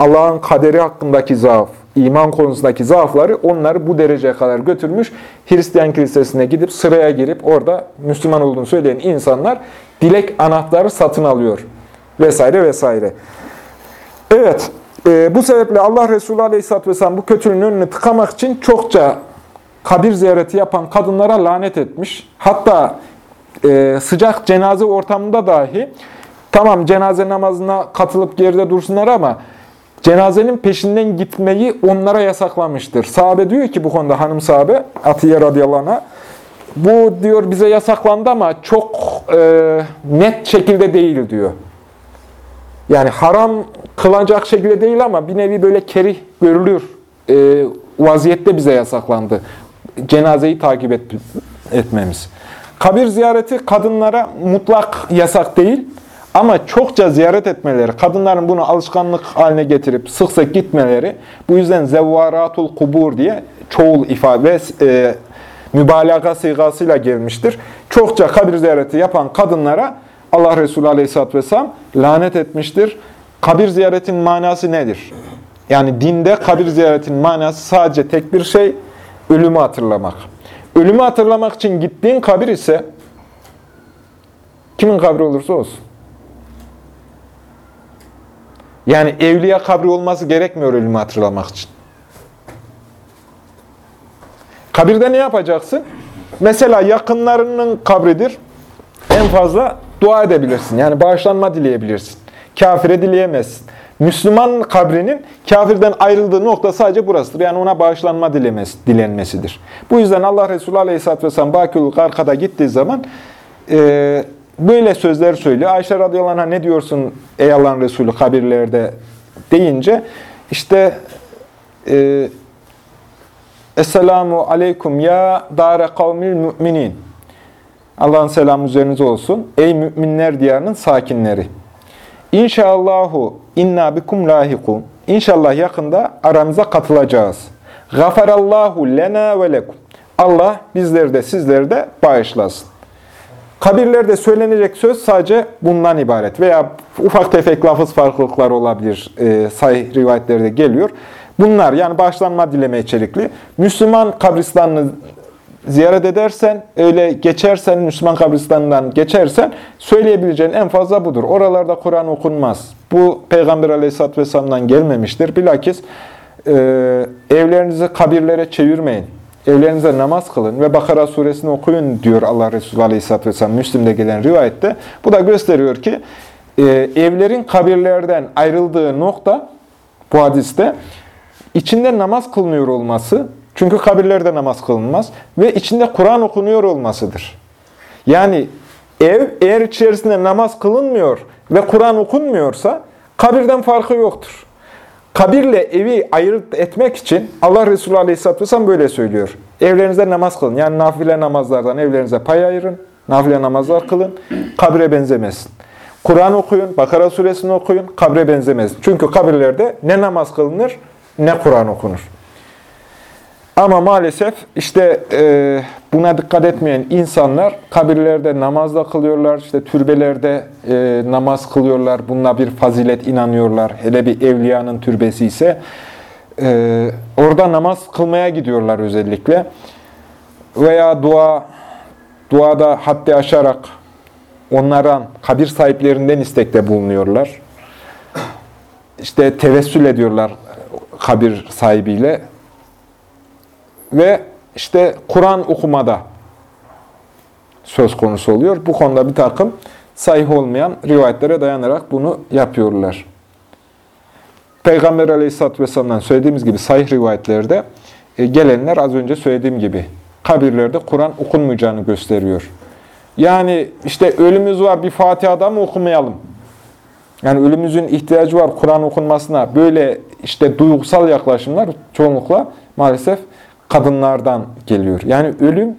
Allah'ın kaderi hakkındaki zaaf, iman konusundaki zaafları onları bu dereceye kadar götürmüş. Hristiyan kilisesine gidip sıraya girip orada Müslüman olduğunu söyleyen insanlar dilek anahtarı satın alıyor. Vesaire vesaire. Evet, e, bu sebeple Allah Resulü Aleyhisselatü Vesselam bu kötülüğün önünü tıkamak için çokça kabir ziyareti yapan kadınlara lanet etmiş. Hatta e, sıcak cenaze ortamında dahi tamam cenaze namazına katılıp geride dursunlar ama cenazenin peşinden gitmeyi onlara yasaklamıştır. Sahabe diyor ki bu konuda hanım sahabe Atiye radıyallahu anh'a bu diyor bize yasaklandı ama çok e, net şekilde değil diyor. Yani haram kılacak şekilde değil ama bir nevi böyle kerih görülür e, vaziyette bize yasaklandı. Cenazeyi takip et, etmemiz. Kabir ziyareti kadınlara mutlak yasak değil ama çokça ziyaret etmeleri, kadınların bunu alışkanlık haline getirip sık sık gitmeleri, bu yüzden zevvaratul kubur diye çoğul ifade ve e, mübalağa sigasıyla gelmiştir. Çokça kabir ziyareti yapan kadınlara Allah Resulü Aleyhisselatü Vesselam lanet etmiştir. Kabir ziyaretin manası nedir? Yani dinde kabir ziyaretin manası sadece tek bir şey, ölümü hatırlamak. Ölümü hatırlamak için gittiğin kabir ise kimin kabri olursa olsun. Yani evliya kabri olması gerekmiyor ölümü hatırlamak için. Kabirde ne yapacaksın? Mesela yakınlarının kabridir. En fazla dua edebilirsin. Yani bağışlanma dileyebilirsin. Kafire dileyemezsin. Müslüman kabrinin kafirden ayrıldığı nokta sadece burasıdır. Yani ona bağışlanma dilemesi, dilenmesidir. Bu yüzden Allah Resulü Aleyhisselatü Vesselam Bakül Karka'da gittiği zaman e, böyle sözler söylüyor. Ayşe radıyallahu anh'a ne diyorsun ey Allah'ın Resulü kabirlerde deyince işte e, Esselamu aleyküm ya dâre kavmil müminin. Allah'ın selamı üzerinize olsun. Ey müminler diyarının sakinleri. İnşallahu inna bikum lahikun. İnşallah yakında aramıza katılacağız. Gafarallahu lena ve lekum. Allah bizleri de sizleri de bağışlasın. Kabirlerde söylenecek söz sadece bundan ibaret veya ufak tefek lafız farklılıkları olabilir. E, sahih rivayetlerde geliyor. Bunlar yani bağışlanma dileme içerikli. Müslüman kabristanını ziyaret edersen, öyle geçersen, Müslüman kabristanından geçersen söyleyebileceğin en fazla budur. Oralarda Kur'an okunmaz. Bu Peygamber Aleyhisselatü Vesselam'dan gelmemiştir. Bilakis e, evlerinizi kabirlere çevirmeyin. Evlerinize namaz kılın ve Bakara suresini okuyun diyor Allah Resulü Aleyhisselatü Vesselam Müslim'de gelen rivayette. Bu da gösteriyor ki e, evlerin kabirlerden ayrıldığı nokta bu hadiste içinde namaz kılınıyor olması, çünkü kabirlerde namaz kılınmaz ve içinde Kur'an okunuyor olmasıdır. Yani ev eğer içerisinde namaz kılınmıyor ve Kur'an okunmuyorsa kabirden farkı yoktur. Kabirle evi ayırt etmek için Allah Resulü Aleyhisselatü Vesselam böyle söylüyor. Evlerinizde namaz kılın. Yani nafile namazlardan evlerinize pay ayırın. Nafile namazlar kılın. Kabre benzemesin. Kur'an okuyun. Bakara suresini okuyun. Kabre benzemesin. Çünkü kabirlerde ne namaz kılınır ne Kur'an okunur. Ama maalesef işte e, buna dikkat etmeyen insanlar kabirlerde namazda kılıyorlar, işte türbelerde e, namaz kılıyorlar, bununla bir fazilet inanıyorlar. Hele bir evliyanın türbesi ise e, orada namaz kılmaya gidiyorlar özellikle. Veya dua, duada haddi aşarak onlardan, kabir sahiplerinden istekte bulunuyorlar. İşte tevessül ediyorlar kabir sahibiyle ve işte Kur'an okumada söz konusu oluyor. Bu konuda bir takım sahih olmayan rivayetlere dayanarak bunu yapıyorlar. Peygamber Aleyhisselatü Vesselam'dan söylediğimiz gibi sahih rivayetlerde e, gelenler az önce söylediğim gibi kabirlerde Kur'an okunmayacağını gösteriyor. Yani işte ölümümüz var bir Fatiha'da mı okumayalım? Yani ölümümüzün ihtiyacı var Kur'an okunmasına. Böyle işte duygusal yaklaşımlar çoğunlukla maalesef kadınlardan geliyor. Yani ölüm,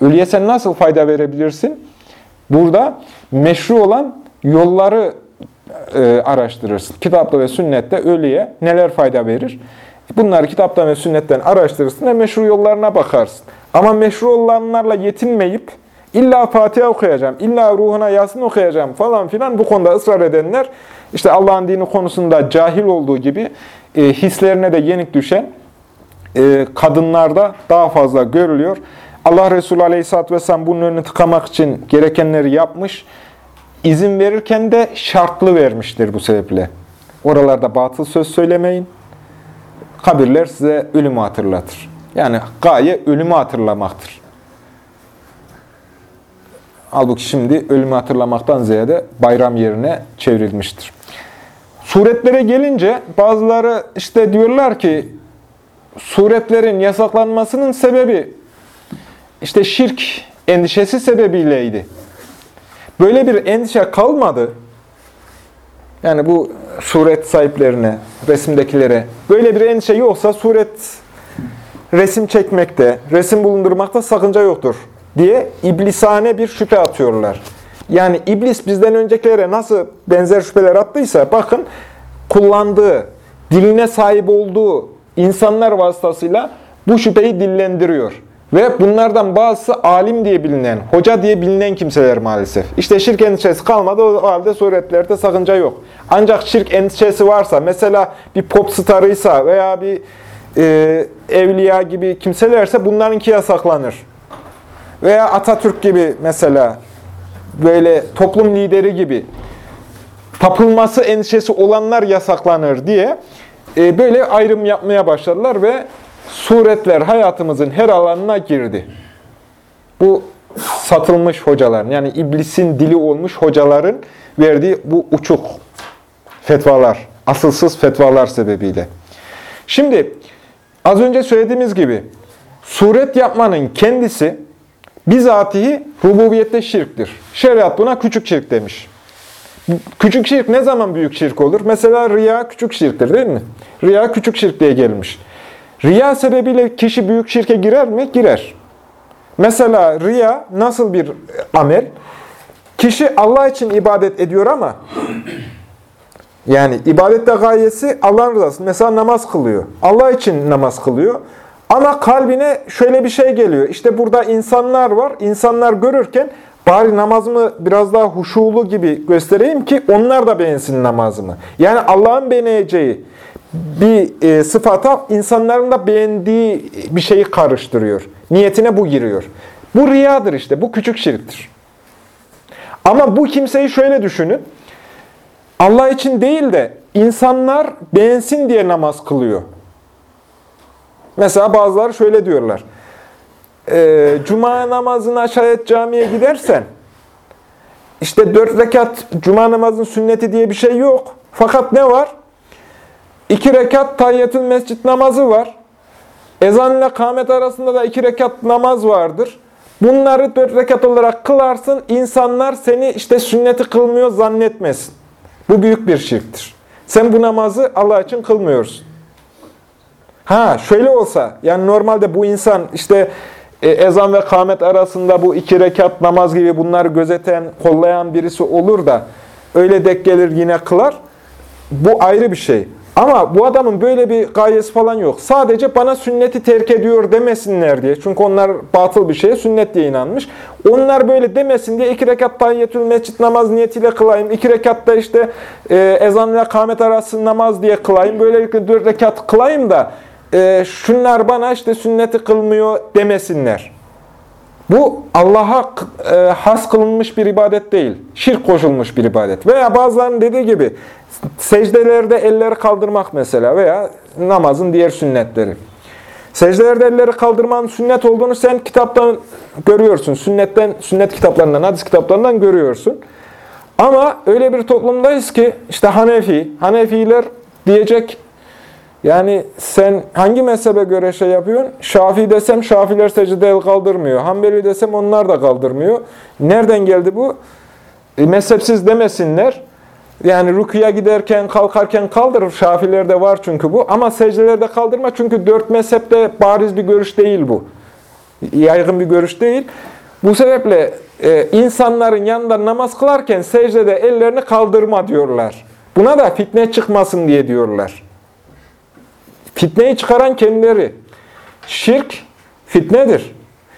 ölüye sen nasıl fayda verebilirsin? Burada meşru olan yolları e, araştırırsın. Kitapta ve sünnette ölüye neler fayda verir? Bunları kitaptan ve sünnetten araştırırsın ve meşru yollarına bakarsın. Ama meşru olanlarla yetinmeyip illa Fatiha okuyacağım, illa ruhuna Yasin okuyacağım falan filan bu konuda ısrar edenler işte Allah'ın dini konusunda cahil olduğu gibi e, hislerine de yenik düşen e, kadınlarda daha fazla görülüyor. Allah Resulü Aleyhisselatü Vesselam bunun önünü tıkamak için gerekenleri yapmış. İzin verirken de şartlı vermiştir bu sebeple. Oralarda batıl söz söylemeyin. Kabirler size ölümü hatırlatır. Yani gaye ölümü hatırlamaktır. Halbuki şimdi ölümü hatırlamaktan ziyade bayram yerine çevrilmiştir. Suretlere gelince bazıları işte diyorlar ki suretlerin yasaklanmasının sebebi işte şirk endişesi sebebiyleydi. Böyle bir endişe kalmadı. Yani bu suret sahiplerine, resimdekilere böyle bir endişe yoksa suret resim çekmekte, resim bulundurmakta sakınca yoktur diye iblisane bir şüphe atıyorlar. Yani iblis bizden öncekilere nasıl benzer şüpheler attıysa bakın kullandığı, diline sahip olduğu insanlar vasıtasıyla bu şüpheyi dillendiriyor. Ve bunlardan bazısı alim diye bilinen, hoca diye bilinen kimseler maalesef. İşte şirk endişesi kalmadı, o halde suretlerde sakınca yok. Ancak şirk endişesi varsa, mesela bir pop starıysa veya bir e, evliya gibi kimselerse bunlarınki yasaklanır. Veya Atatürk gibi mesela böyle toplum lideri gibi tapılması endişesi olanlar yasaklanır diye e, böyle ayrım yapmaya başladılar ve suretler hayatımızın her alanına girdi. Bu satılmış hocaların yani iblisin dili olmuş hocaların verdiği bu uçuk fetvalar, asılsız fetvalar sebebiyle. Şimdi az önce söylediğimiz gibi suret yapmanın kendisi bizatihi rububiyette şirktir. Şeriat buna küçük şirk demiş. Küçük şirk ne zaman büyük şirk olur? Mesela riya küçük şirktir değil mi? Riya küçük şirk diye gelmiş. Riya sebebiyle kişi büyük şirke girer mi? Girer. Mesela riya nasıl bir amel? Kişi Allah için ibadet ediyor ama yani ibadette gayesi Allah'ın rızası. Mesela namaz kılıyor. Allah için namaz kılıyor. Ama kalbine şöyle bir şey geliyor. İşte burada insanlar var. İnsanlar görürken bari namazımı biraz daha huşulu gibi göstereyim ki onlar da beğensin namazımı. Yani Allah'ın beğeneceği bir e, sıfata insanların da beğendiği bir şeyi karıştırıyor. Niyetine bu giriyor. Bu riyadır işte. Bu küçük şirktir. Ama bu kimseyi şöyle düşünün. Allah için değil de insanlar beğensin diye namaz kılıyor. Mesela bazıları şöyle diyorlar. E, Cuma namazına şayet camiye gidersen, işte dört rekat Cuma namazının sünneti diye bir şey yok. Fakat ne var? İki rekat tahiyyatül mescit namazı var. Ezan ile kâmet arasında da iki rekat namaz vardır. Bunları dört rekat olarak kılarsın. İnsanlar seni işte sünneti kılmıyor zannetmesin. Bu büyük bir şirktir. Sen bu namazı Allah için kılmıyorsun. Ha şöyle olsa, yani normalde bu insan işte ezan ve kâmet arasında bu iki rekat namaz gibi bunları gözeten, kollayan birisi olur da öyle dek gelir yine kılar. Bu ayrı bir şey. Ama bu adamın böyle bir gayesi falan yok. Sadece bana sünneti terk ediyor demesinler diye. Çünkü onlar batıl bir şeye sünnet diye inanmış. Onlar böyle demesin diye iki rekat tahiyyetül mescit namaz niyetiyle kılayım. İki rekatta işte e, ezan ve kâmet arası namaz diye kılayım. Böylelikle dört rekat kılayım da e, şunlar bana işte sünneti kılmıyor demesinler. Bu Allah'a e, has kılınmış bir ibadet değil. Şirk koşulmuş bir ibadet. Veya bazılarının dediği gibi secdelerde elleri kaldırmak mesela veya namazın diğer sünnetleri. Secdelerde elleri kaldırmanın sünnet olduğunu sen kitaptan görüyorsun. Sünnetten, sünnet kitaplarından, hadis kitaplarından görüyorsun. Ama öyle bir toplumdayız ki işte Hanefi, Hanefiler diyecek yani sen hangi mezhebe göre şey yapıyorsun? Şafii desem Şafiler secde el kaldırmıyor. Hanbeli desem onlar da kaldırmıyor. Nereden geldi bu? E, mezhepsiz demesinler. Yani rukuya giderken, kalkarken kaldırır. Şafilerde var çünkü bu. Ama secdelerde kaldırma çünkü dört mezhepte bariz bir görüş değil bu. Yaygın bir görüş değil. Bu sebeple e, insanların yanında namaz kılarken secdede ellerini kaldırma diyorlar. Buna da fitne çıkmasın diye diyorlar. Fitneyi çıkaran kendileri. Şirk fitnedir.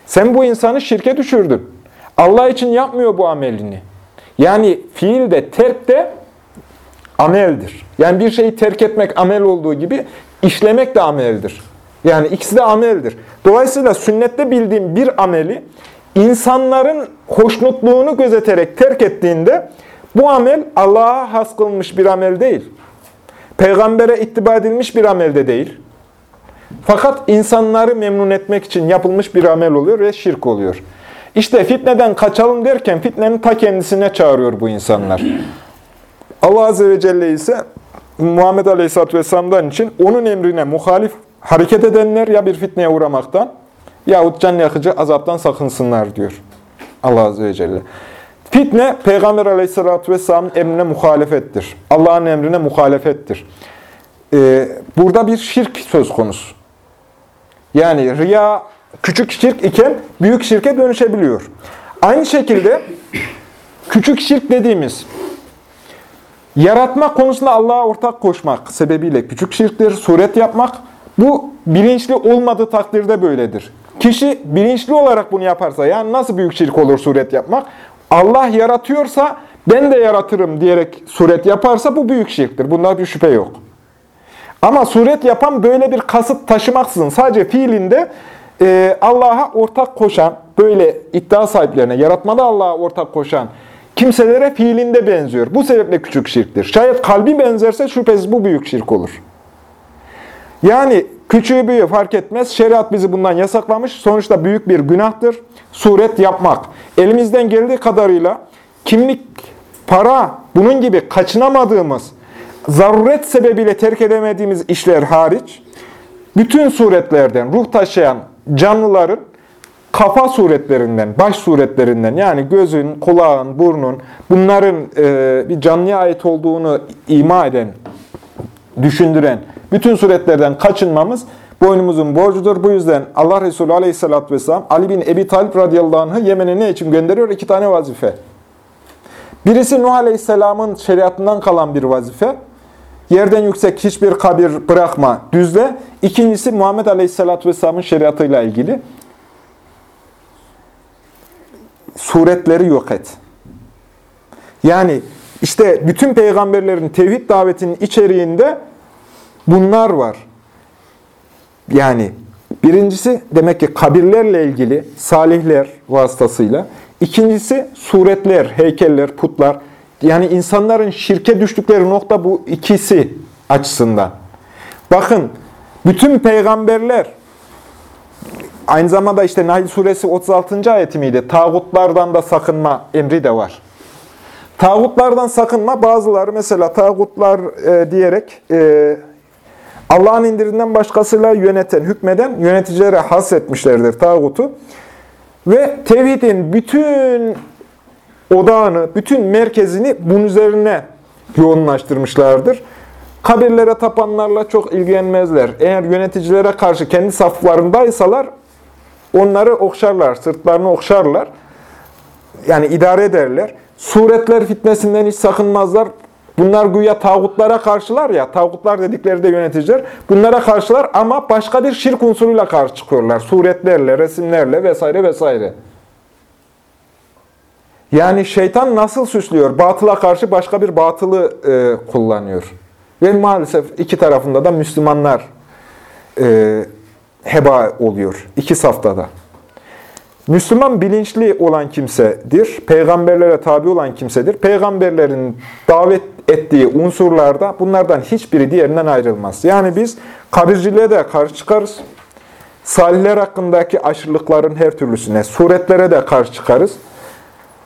Sen bu insanı şirke düşürdün. Allah için yapmıyor bu amelini. Yani fiil de terk de ameldir. Yani bir şeyi terk etmek amel olduğu gibi işlemek de ameldir. Yani ikisi de ameldir. Dolayısıyla sünnette bildiğim bir ameli insanların hoşnutluğunu gözeterek terk ettiğinde bu amel Allah'a has kılmış bir amel değil. Peygambere ittiba edilmiş bir amel de değil. Fakat insanları memnun etmek için yapılmış bir amel oluyor ve şirk oluyor. İşte fitneden kaçalım derken fitnenin ta kendisine çağırıyor bu insanlar. Allah Azze ve Celle ise Muhammed Aleyhisselatü Vesselam'dan için onun emrine muhalif hareket edenler ya bir fitneye uğramaktan yahut can yakıcı azaptan sakınsınlar diyor Allah Azze ve Celle. Fitne, Peygamber aleyhissalatü vesselamın emrine muhalefettir. Allah'ın emrine muhalefettir. Ee, burada bir şirk söz konusu. Yani riya küçük şirk iken büyük şirke dönüşebiliyor. Aynı şekilde küçük şirk dediğimiz yaratma konusunda Allah'a ortak koşmak sebebiyle küçük şirktir, suret yapmak bu bilinçli olmadığı takdirde böyledir. kişi bilinçli olarak bunu yaparsa, yani nasıl büyük şirk olur suret yapmak? Allah yaratıyorsa ben de yaratırım diyerek suret yaparsa bu büyük şirktir. Bunda bir şüphe yok. Ama suret yapan böyle bir kasıt taşımaksızın sadece fiilinde e, Allah'a ortak koşan, böyle iddia sahiplerine, yaratmada Allah'a ortak koşan kimselere fiilinde benziyor. Bu sebeple küçük şirktir. Şayet kalbi benzerse şüphesiz bu büyük şirk olur. Yani küçüğü büyüğü fark etmez. Şeriat bizi bundan yasaklamış. Sonuçta büyük bir günahtır. Suret yapmak. Elimizden geldiği kadarıyla kimlik, para, bunun gibi kaçınamadığımız, zaruret sebebiyle terk edemediğimiz işler hariç, bütün suretlerden, ruh taşıyan canlıların kafa suretlerinden, baş suretlerinden yani gözün, kulağın, burnun bunların e, bir canlıya ait olduğunu ima eden, düşündüren bütün suretlerden kaçınmamız boynumuzun borcudur. Bu yüzden Allah Resulü Aleyhisselatü vesselam Ali bin Ebi Talip radıyallahu anh'ı Yemen'e ne için gönderiyor? İki tane vazife. Birisi Nuh Aleyhisselam'ın şeriatından kalan bir vazife. Yerden yüksek hiçbir kabir bırakma, düzle. İkincisi Muhammed Aleyhisselatü Vesselam'ın şeriatıyla ilgili. Suretleri yok et. Yani işte bütün peygamberlerin tevhid davetinin içeriğinde bunlar var. Yani birincisi demek ki kabirlerle ilgili salihler vasıtasıyla. İkincisi suretler, heykeller, putlar. Yani insanların şirke düştükleri nokta bu ikisi açısından. Bakın bütün peygamberler aynı zamanda işte Nahl suresi 36. ayeti miydi? Tağutlardan da sakınma emri de var. Tağutlardan sakınma bazıları mesela tağutlar e, diyerek e, Allah'ın indirinden başkasıyla yöneten, hükmeden yöneticilere hasretmişlerdir tağutu. Ve tevhidin bütün odağını, bütün merkezini bunun üzerine yoğunlaştırmışlardır. Kabirlere tapanlarla çok ilgilenmezler. Eğer yöneticilere karşı kendi saflarındaysalar onları okşarlar, sırtlarını okşarlar. Yani idare ederler. Suretler fitnesinden hiç sakınmazlar. Bunlar güya tağutlara karşılar ya, tağutlar dedikleri de yöneticiler. Bunlara karşılar ama başka bir şirk unsuruyla karşı çıkıyorlar. Suretlerle, resimlerle vesaire vesaire. Yani şeytan nasıl süslüyor? Batıla karşı başka bir batılı e, kullanıyor. Ve maalesef iki tarafında da Müslümanlar e, heba oluyor. İki safta da. Müslüman bilinçli olan kimsedir. Peygamberlere tabi olan kimsedir. Peygamberlerin davet ettiği unsurlarda bunlardan hiçbiri diğerinden ayrılmaz. Yani biz kabirciliğe de karşı çıkarız. Salihler hakkındaki aşırılıkların her türlüsüne, suretlere de karşı çıkarız.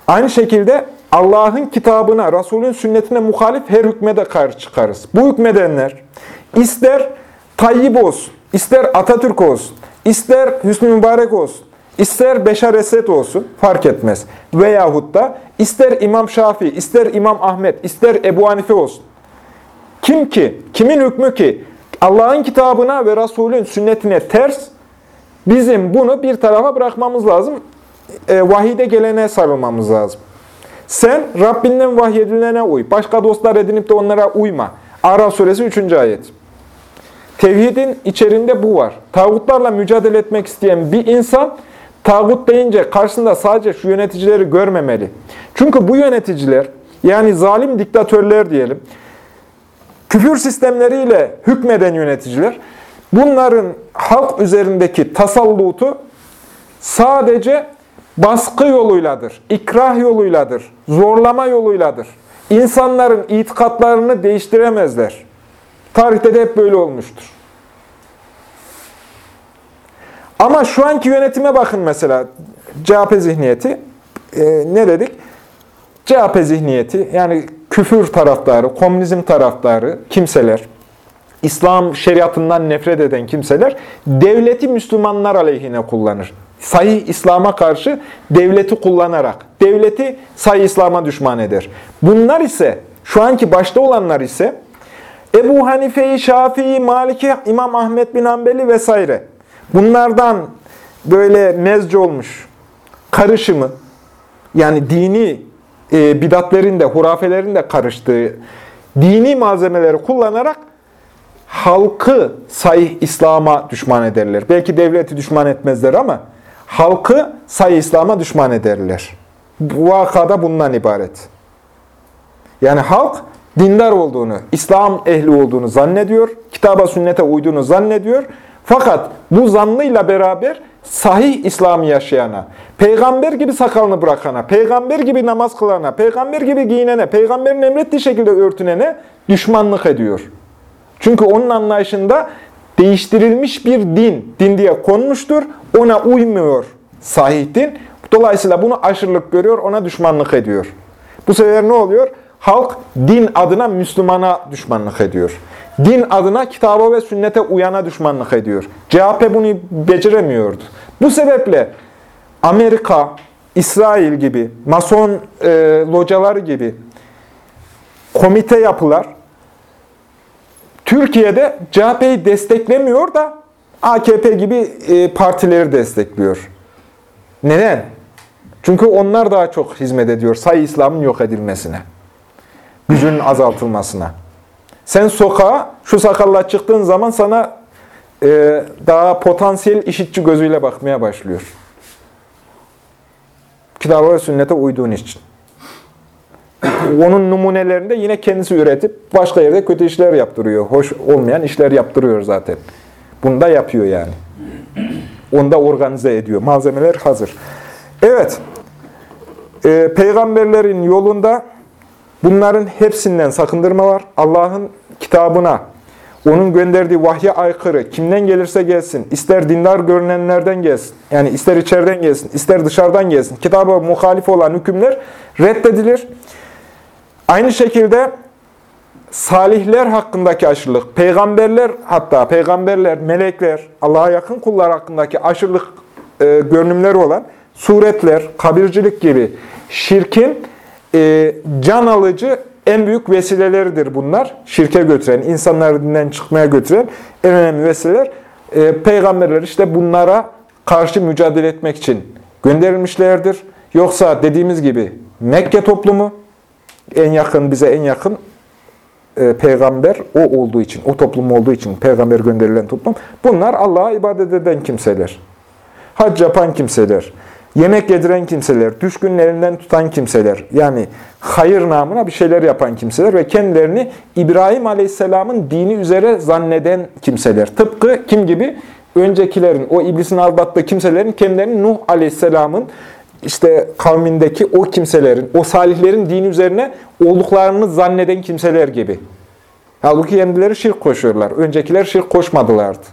Aynı şekilde Allah'ın kitabına, Resulün sünnetine muhalif her hükme de karşı çıkarız. Bu hükmedenler ister Tayyip olsun, ister Atatürk olsun, ister Hüsnü Mübarek olsun, ister Beşar Esed olsun fark etmez. Veyahut da ister İmam Şafii, ister İmam Ahmet, ister Ebu Hanife olsun. Kim ki, kimin hükmü ki Allah'ın kitabına ve Resulün sünnetine ters, bizim bunu bir tarafa bırakmamız lazım. E, vahide gelene sarılmamız lazım. Sen Rabbinden vahyedilene uy. Başka dostlar edinip de onlara uyma. Araf suresi 3. ayet. Tevhidin içerisinde bu var. Tağutlarla mücadele etmek isteyen bir insan, tağut deyince karşısında sadece şu yöneticileri görmemeli. Çünkü bu yöneticiler, yani zalim diktatörler diyelim, küfür sistemleriyle hükmeden yöneticiler, bunların halk üzerindeki tasallutu sadece baskı yoluyladır, ikrah yoluyladır, zorlama yoluyladır. İnsanların itikatlarını değiştiremezler. Tarihte de hep böyle olmuştur. Ama şu anki yönetime bakın mesela. CHP zihniyeti. E, ne dedik? CHP zihniyeti yani küfür taraftarı, komünizm taraftarı kimseler, İslam şeriatından nefret eden kimseler devleti Müslümanlar aleyhine kullanır. Sahih İslam'a karşı devleti kullanarak, devleti sahih İslam'a düşman eder. Bunlar ise, şu anki başta olanlar ise Ebu Hanife'yi, Şafii'yi, Malik'i, İmam Ahmet bin Hanbeli vesaire. Bunlardan böyle mezci olmuş karışımı, yani dini e, bidatlerin de, hurafelerin de karıştığı dini malzemeleri kullanarak halkı sayı İslam'a düşman ederler. Belki devleti düşman etmezler ama halkı sayı İslam'a düşman ederler. Bu vakada bundan ibaret. Yani halk dindar olduğunu, İslam ehli olduğunu zannediyor, kitaba sünnete uyduğunu zannediyor. Fakat bu zannıyla beraber sahih İslam'ı yaşayana, peygamber gibi sakalını bırakana, peygamber gibi namaz kılana, peygamber gibi giyinene, peygamberin emrettiği şekilde örtünene düşmanlık ediyor. Çünkü onun anlayışında değiştirilmiş bir din, din diye konmuştur, ona uymuyor sahih din. Dolayısıyla bunu aşırılık görüyor, ona düşmanlık ediyor. Bu sefer ne oluyor? Halk din adına Müslümana düşmanlık ediyor. Din adına kitaba ve sünnete uyana düşmanlık ediyor. CHP bunu beceremiyordu. Bu sebeple Amerika, İsrail gibi, Mason e, locaları gibi komite yapılar Türkiye'de CHP'yi desteklemiyor da AKP gibi e, partileri destekliyor. Neden? Çünkü onlar daha çok hizmet ediyor sayı İslam'ın yok edilmesine. Gücünün azaltılmasına. Sen sokağa şu sakalla çıktığın zaman sana e, daha potansiyel işitçi gözüyle bakmaya başlıyor. Kitaba ve sünnete uyduğun için. Onun numunelerinde yine kendisi üretip başka yerde kötü işler yaptırıyor. Hoş olmayan işler yaptırıyor zaten. Bunu da yapıyor yani. Onu da organize ediyor. Malzemeler hazır. Evet. E, peygamberlerin yolunda bunların hepsinden sakındırma var. Allah'ın kitabına, onun gönderdiği vahye aykırı, kimden gelirse gelsin, ister dindar görünenlerden gelsin, yani ister içeriden gelsin, ister dışarıdan gelsin, kitaba muhalif olan hükümler reddedilir. Aynı şekilde salihler hakkındaki aşırılık, peygamberler hatta peygamberler, melekler, Allah'a yakın kullar hakkındaki aşırılık e, görünümleri olan suretler, kabircilik gibi şirkin e, can alıcı en büyük vesileleridir bunlar. Şirke götüren, insanları dinden çıkmaya götüren en önemli vesileler. E, peygamberler işte bunlara karşı mücadele etmek için gönderilmişlerdir. Yoksa dediğimiz gibi Mekke toplumu en yakın, bize en yakın e, peygamber o olduğu için, o toplum olduğu için peygamber gönderilen toplum. Bunlar Allah'a ibadet eden kimseler. Hac yapan kimseler. Yemek yediren kimseler, düşkünlerinden tutan kimseler, yani hayır namına bir şeyler yapan kimseler ve kendilerini İbrahim Aleyhisselam'ın dini üzere zanneden kimseler. Tıpkı kim gibi? Öncekilerin, o iblisin aldattığı kimselerin kendilerini Nuh Aleyhisselam'ın işte kavmindeki o kimselerin, o salihlerin dini üzerine olduklarını zanneden kimseler gibi. Halbuki kendileri şirk koşuyorlar. Öncekiler şirk koşmadılardı.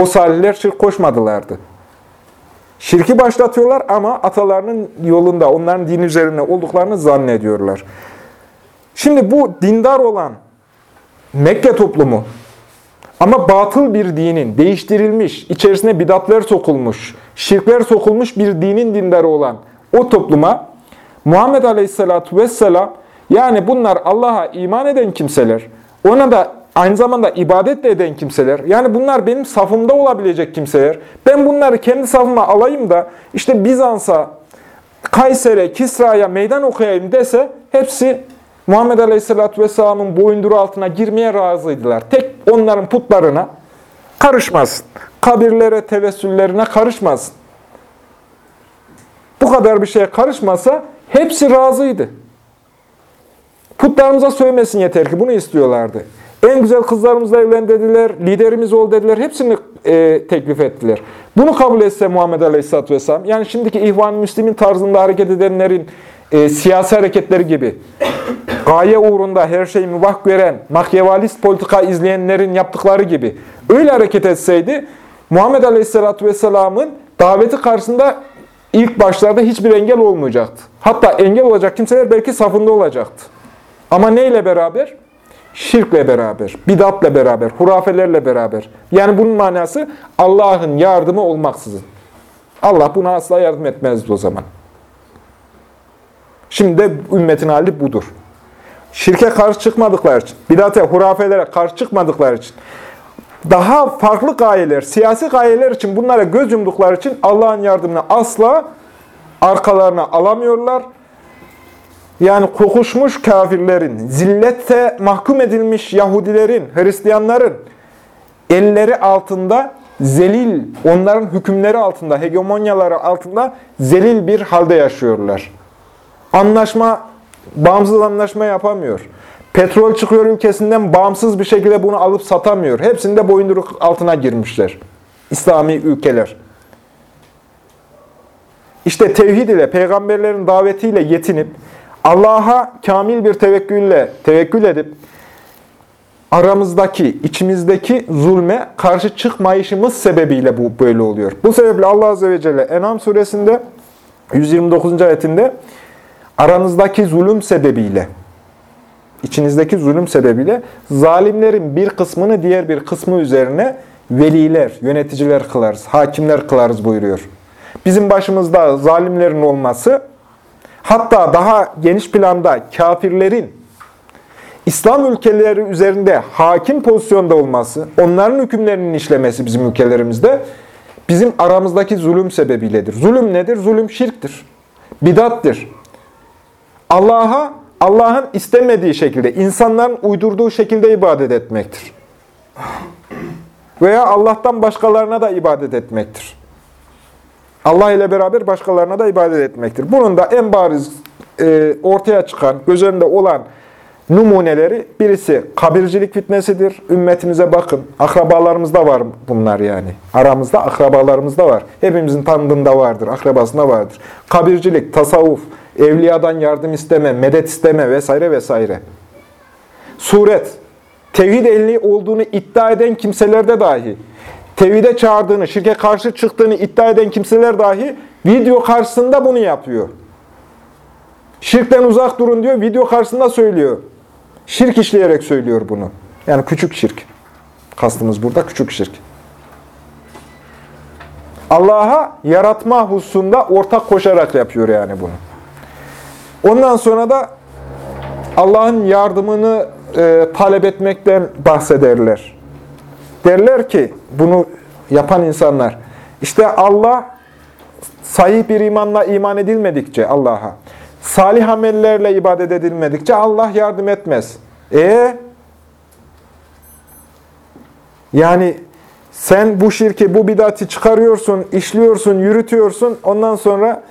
O salihler şirk koşmadılardı. Şirki başlatıyorlar ama atalarının yolunda, onların din üzerine olduklarını zannediyorlar. Şimdi bu dindar olan Mekke toplumu ama batıl bir dinin, değiştirilmiş, içerisine bidatler sokulmuş, şirkler sokulmuş bir dinin dindarı olan o topluma Muhammed Aleyhisselatü Vesselam yani bunlar Allah'a iman eden kimseler, ona da aynı zamanda ibadet de eden kimseler, yani bunlar benim safımda olabilecek kimseler, ben bunları kendi safıma alayım da işte Bizans'a, Kayser'e, Kisra'ya meydan okuyayım dese hepsi Muhammed Aleyhisselatü Vesselam'ın boyunduru altına girmeye razıydılar. Tek onların putlarına karışmasın. Kabirlere, tevessüllerine karışmasın. Bu kadar bir şeye karışmasa hepsi razıydı. Putlarımıza sövmesin yeter ki bunu istiyorlardı. En güzel kızlarımızla evlen dediler, liderimiz ol dediler, hepsini e, teklif ettiler. Bunu kabul etse Muhammed Aleyhisselatü Vesselam, yani şimdiki İhvan-ı Müslim'in tarzında hareket edenlerin e, siyasi hareketleri gibi, gaye uğrunda her şeyi mübah gören, makyavalist politika izleyenlerin yaptıkları gibi öyle hareket etseydi, Muhammed Aleyhisselatü Vesselam'ın daveti karşısında ilk başlarda hiçbir engel olmayacaktı. Hatta engel olacak kimseler belki safında olacaktı. Ama neyle beraber? Şirkle beraber, bidatla beraber, hurafelerle beraber. Yani bunun manası Allah'ın yardımı olmaksızın. Allah buna asla yardım etmezdi o zaman. Şimdi de ümmetin hali budur. Şirke karşı çıkmadıkları için, bidate, hurafelere karşı çıkmadıkları için, daha farklı gayeler, siyasi gayeler için bunlara göz yumdukları için Allah'ın yardımını asla arkalarına alamıyorlar. Yani kokuşmuş kafirlerin, zillette mahkum edilmiş Yahudilerin, Hristiyanların elleri altında zelil, onların hükümleri altında, hegemonyaları altında zelil bir halde yaşıyorlar. Anlaşma, bağımsız anlaşma yapamıyor. Petrol çıkıyor ülkesinden bağımsız bir şekilde bunu alıp satamıyor. Hepsinde boyunduruk altına girmişler. İslami ülkeler. İşte tevhid ile, peygamberlerin davetiyle yetinip, Allah'a kamil bir tevekkülle tevekkül edip, aramızdaki, içimizdeki zulme karşı çıkmayışımız sebebiyle bu böyle oluyor. Bu sebeple Allah Azze ve Celle En'am suresinde 129. ayetinde aranızdaki zulüm sebebiyle, içinizdeki zulüm sebebiyle zalimlerin bir kısmını diğer bir kısmı üzerine veliler, yöneticiler kılarız, hakimler kılarız buyuruyor. Bizim başımızda zalimlerin olması, hatta daha geniş planda kafirlerin, İslam ülkeleri üzerinde hakim pozisyonda olması, onların hükümlerinin işlemesi bizim ülkelerimizde bizim aramızdaki zulüm sebebiyledir. Zulüm nedir? Zulüm şirktir. Bidattır. Allah'a, Allah'ın istemediği şekilde, insanların uydurduğu şekilde ibadet etmektir. Veya Allah'tan başkalarına da ibadet etmektir. Allah ile beraber başkalarına da ibadet etmektir. Bunun da en bariz e, ortaya çıkan, göz önünde olan numuneleri birisi kabircilik fitnesidir. Ümmetimize bakın. Akrabalarımızda var bunlar yani. Aramızda akrabalarımızda var. Hepimizin tanıdığında vardır. Akrabasında vardır. Kabircilik, tasavvuf, evliyadan yardım isteme, medet isteme vesaire vesaire. Suret, tevhid elini olduğunu iddia eden kimselerde dahi, tevhide çağırdığını, şirke karşı çıktığını iddia eden kimseler dahi video karşısında bunu yapıyor. Şirkten uzak durun diyor, video karşısında söylüyor. Şirk işleyerek söylüyor bunu. Yani küçük şirk. Kastımız burada küçük şirk. Allah'a yaratma hususunda ortak koşarak yapıyor yani bunu. Ondan sonra da Allah'ın yardımını e, talep etmekten bahsederler. Derler ki bunu yapan insanlar, işte Allah sahih bir imanla iman edilmedikçe Allah'a, salih amellerle ibadet edilmedikçe Allah yardım etmez. E yani sen bu şirki, bu bidati çıkarıyorsun, işliyorsun, yürütüyorsun. Ondan sonra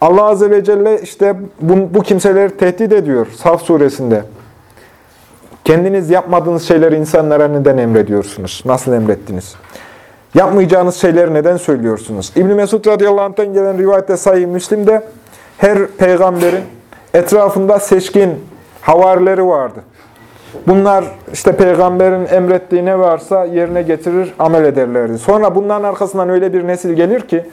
Allah Azze ve Celle işte bu, bu kimseleri tehdit ediyor Saf suresinde. Kendiniz yapmadığınız şeyleri insanlara neden emrediyorsunuz? Nasıl emrettiniz? Yapmayacağınız şeyleri neden söylüyorsunuz? İbn Mesud radıyallahu anh'tan gelen rivayette Sahih Müslim'de her peygamberin etrafında seçkin havarileri vardı. Bunlar işte peygamberin emrettiği ne varsa yerine getirir, amel ederlerdi. Sonra bunların arkasından öyle bir nesil gelir ki,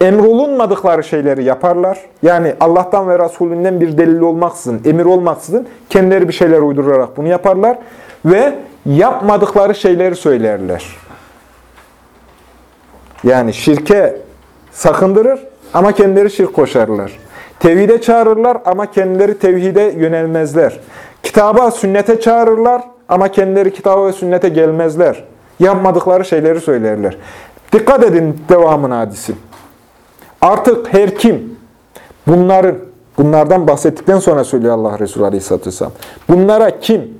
emrolunmadıkları şeyleri yaparlar. Yani Allah'tan ve Resulünden bir delil olmaksızın, emir olmaksızın kendileri bir şeyler uydurarak bunu yaparlar. Ve yapmadıkları şeyleri söylerler. Yani şirke sakındırır ama kendileri şirk koşarlar. Tevhide çağırırlar ama kendileri tevhide yönelmezler. Kitaba, sünnete çağırırlar ama kendileri kitaba ve sünnete gelmezler. Yapmadıkları şeyleri söylerler. Dikkat edin devamına hadisin. Artık her kim bunların, bunlardan bahsettikten sonra söylüyor Allah Resulü Aleyhisselatü Vesselam. Bunlara kim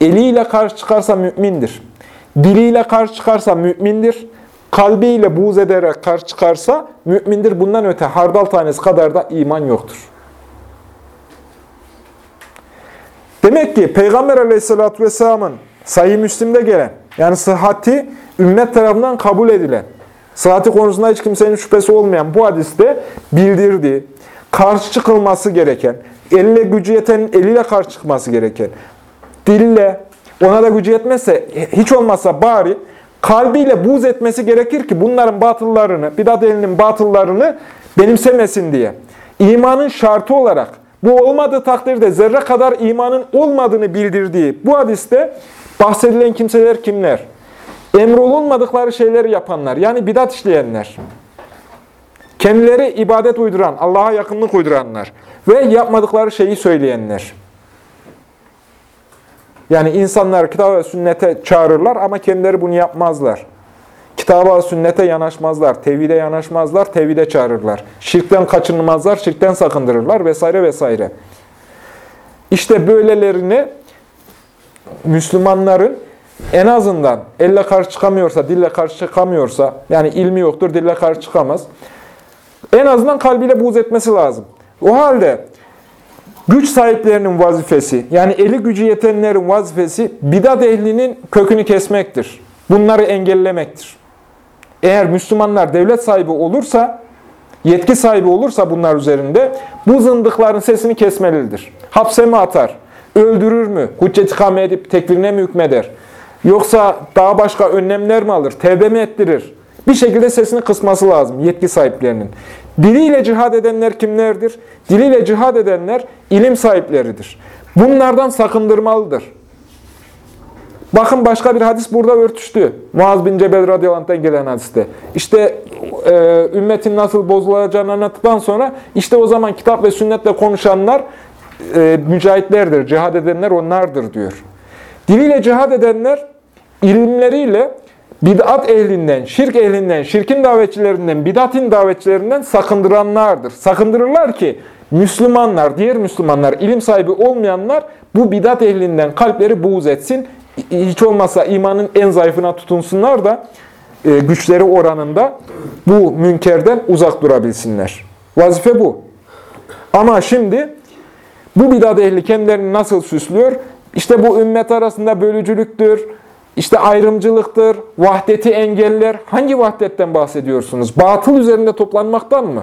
eliyle karşı çıkarsa mümindir. Diliyle karşı çıkarsa mümindir. Kalbiyle buğz ederek karşı çıkarsa mümindir. Bundan öte hardal tanesi kadar da iman yoktur. Demek ki Peygamber Aleyhisselatü Vesselam'ın Sahih Müslim'de gelen, yani sıhhati ümmet tarafından kabul edilen, sıhhati konusunda hiç kimsenin şüphesi olmayan bu hadiste bildirdiği, karşı çıkılması gereken, elle gücü yetenin eliyle karşı çıkması gereken, dille, ona da gücü yetmezse, hiç olmazsa bari kalbiyle buz etmesi gerekir ki bunların batıllarını, bidat elinin batıllarını benimsemesin diye. İmanın şartı olarak bu olmadığı takdirde zerre kadar imanın olmadığını bildirdiği bu hadiste bahsedilen kimseler kimler? Emrolunmadıkları şeyleri yapanlar, yani bidat işleyenler. Kendileri ibadet uyduran, Allah'a yakınlık uyduranlar ve yapmadıkları şeyi söyleyenler. Yani insanlar kitaba ve sünnete çağırırlar ama kendileri bunu yapmazlar. Kitaba sünnete yanaşmazlar, tevhide yanaşmazlar, tevhide çağırırlar. Şirkten kaçınmazlar, şirkten sakındırırlar vesaire vesaire. İşte böylelerini Müslümanların en azından elle karşı çıkamıyorsa, dille karşı çıkamıyorsa, yani ilmi yoktur, dille karşı çıkamaz. En azından kalbiyle buğz etmesi lazım. O halde güç sahiplerinin vazifesi, yani eli gücü yetenlerin vazifesi bidat ehlinin kökünü kesmektir. Bunları engellemektir. Eğer Müslümanlar devlet sahibi olursa, yetki sahibi olursa bunlar üzerinde bu zındıkların sesini kesmelidir. Hapse mi atar? Öldürür mü? Hüccet ikame edip tekfirine mi hükmeder? Yoksa daha başka önlemler mi alır? Tevbe mi ettirir? Bir şekilde sesini kısması lazım yetki sahiplerinin. Diliyle cihad edenler kimlerdir? Diliyle cihad edenler ilim sahipleridir. Bunlardan sakındırmalıdır. Bakın başka bir hadis burada örtüştü. Muaz bin Cebel radıyallahu gelen hadiste. İşte e, ümmetin nasıl bozulacağını anlattıktan sonra işte o zaman kitap ve sünnetle konuşanlar e, mücahitlerdir, cihad edenler onlardır diyor. Diliyle cihad edenler ilimleriyle bid'at ehlinden, şirk ehlinden, şirkin davetçilerinden, bid'atin davetçilerinden sakındıranlardır. Sakındırırlar ki Müslümanlar, diğer Müslümanlar, ilim sahibi olmayanlar bu bid'at ehlinden kalpleri buğz etsin. Hiç olmazsa imanın en zayıfına tutunsunlar da e, güçleri oranında bu münkerden uzak durabilsinler. Vazife bu. Ama şimdi bu bidat ehli kendilerini nasıl süslüyor? İşte bu ümmet arasında bölücülüktür, işte ayrımcılıktır, vahdeti engeller. Hangi vahdetten bahsediyorsunuz? Batıl üzerinde toplanmaktan mı?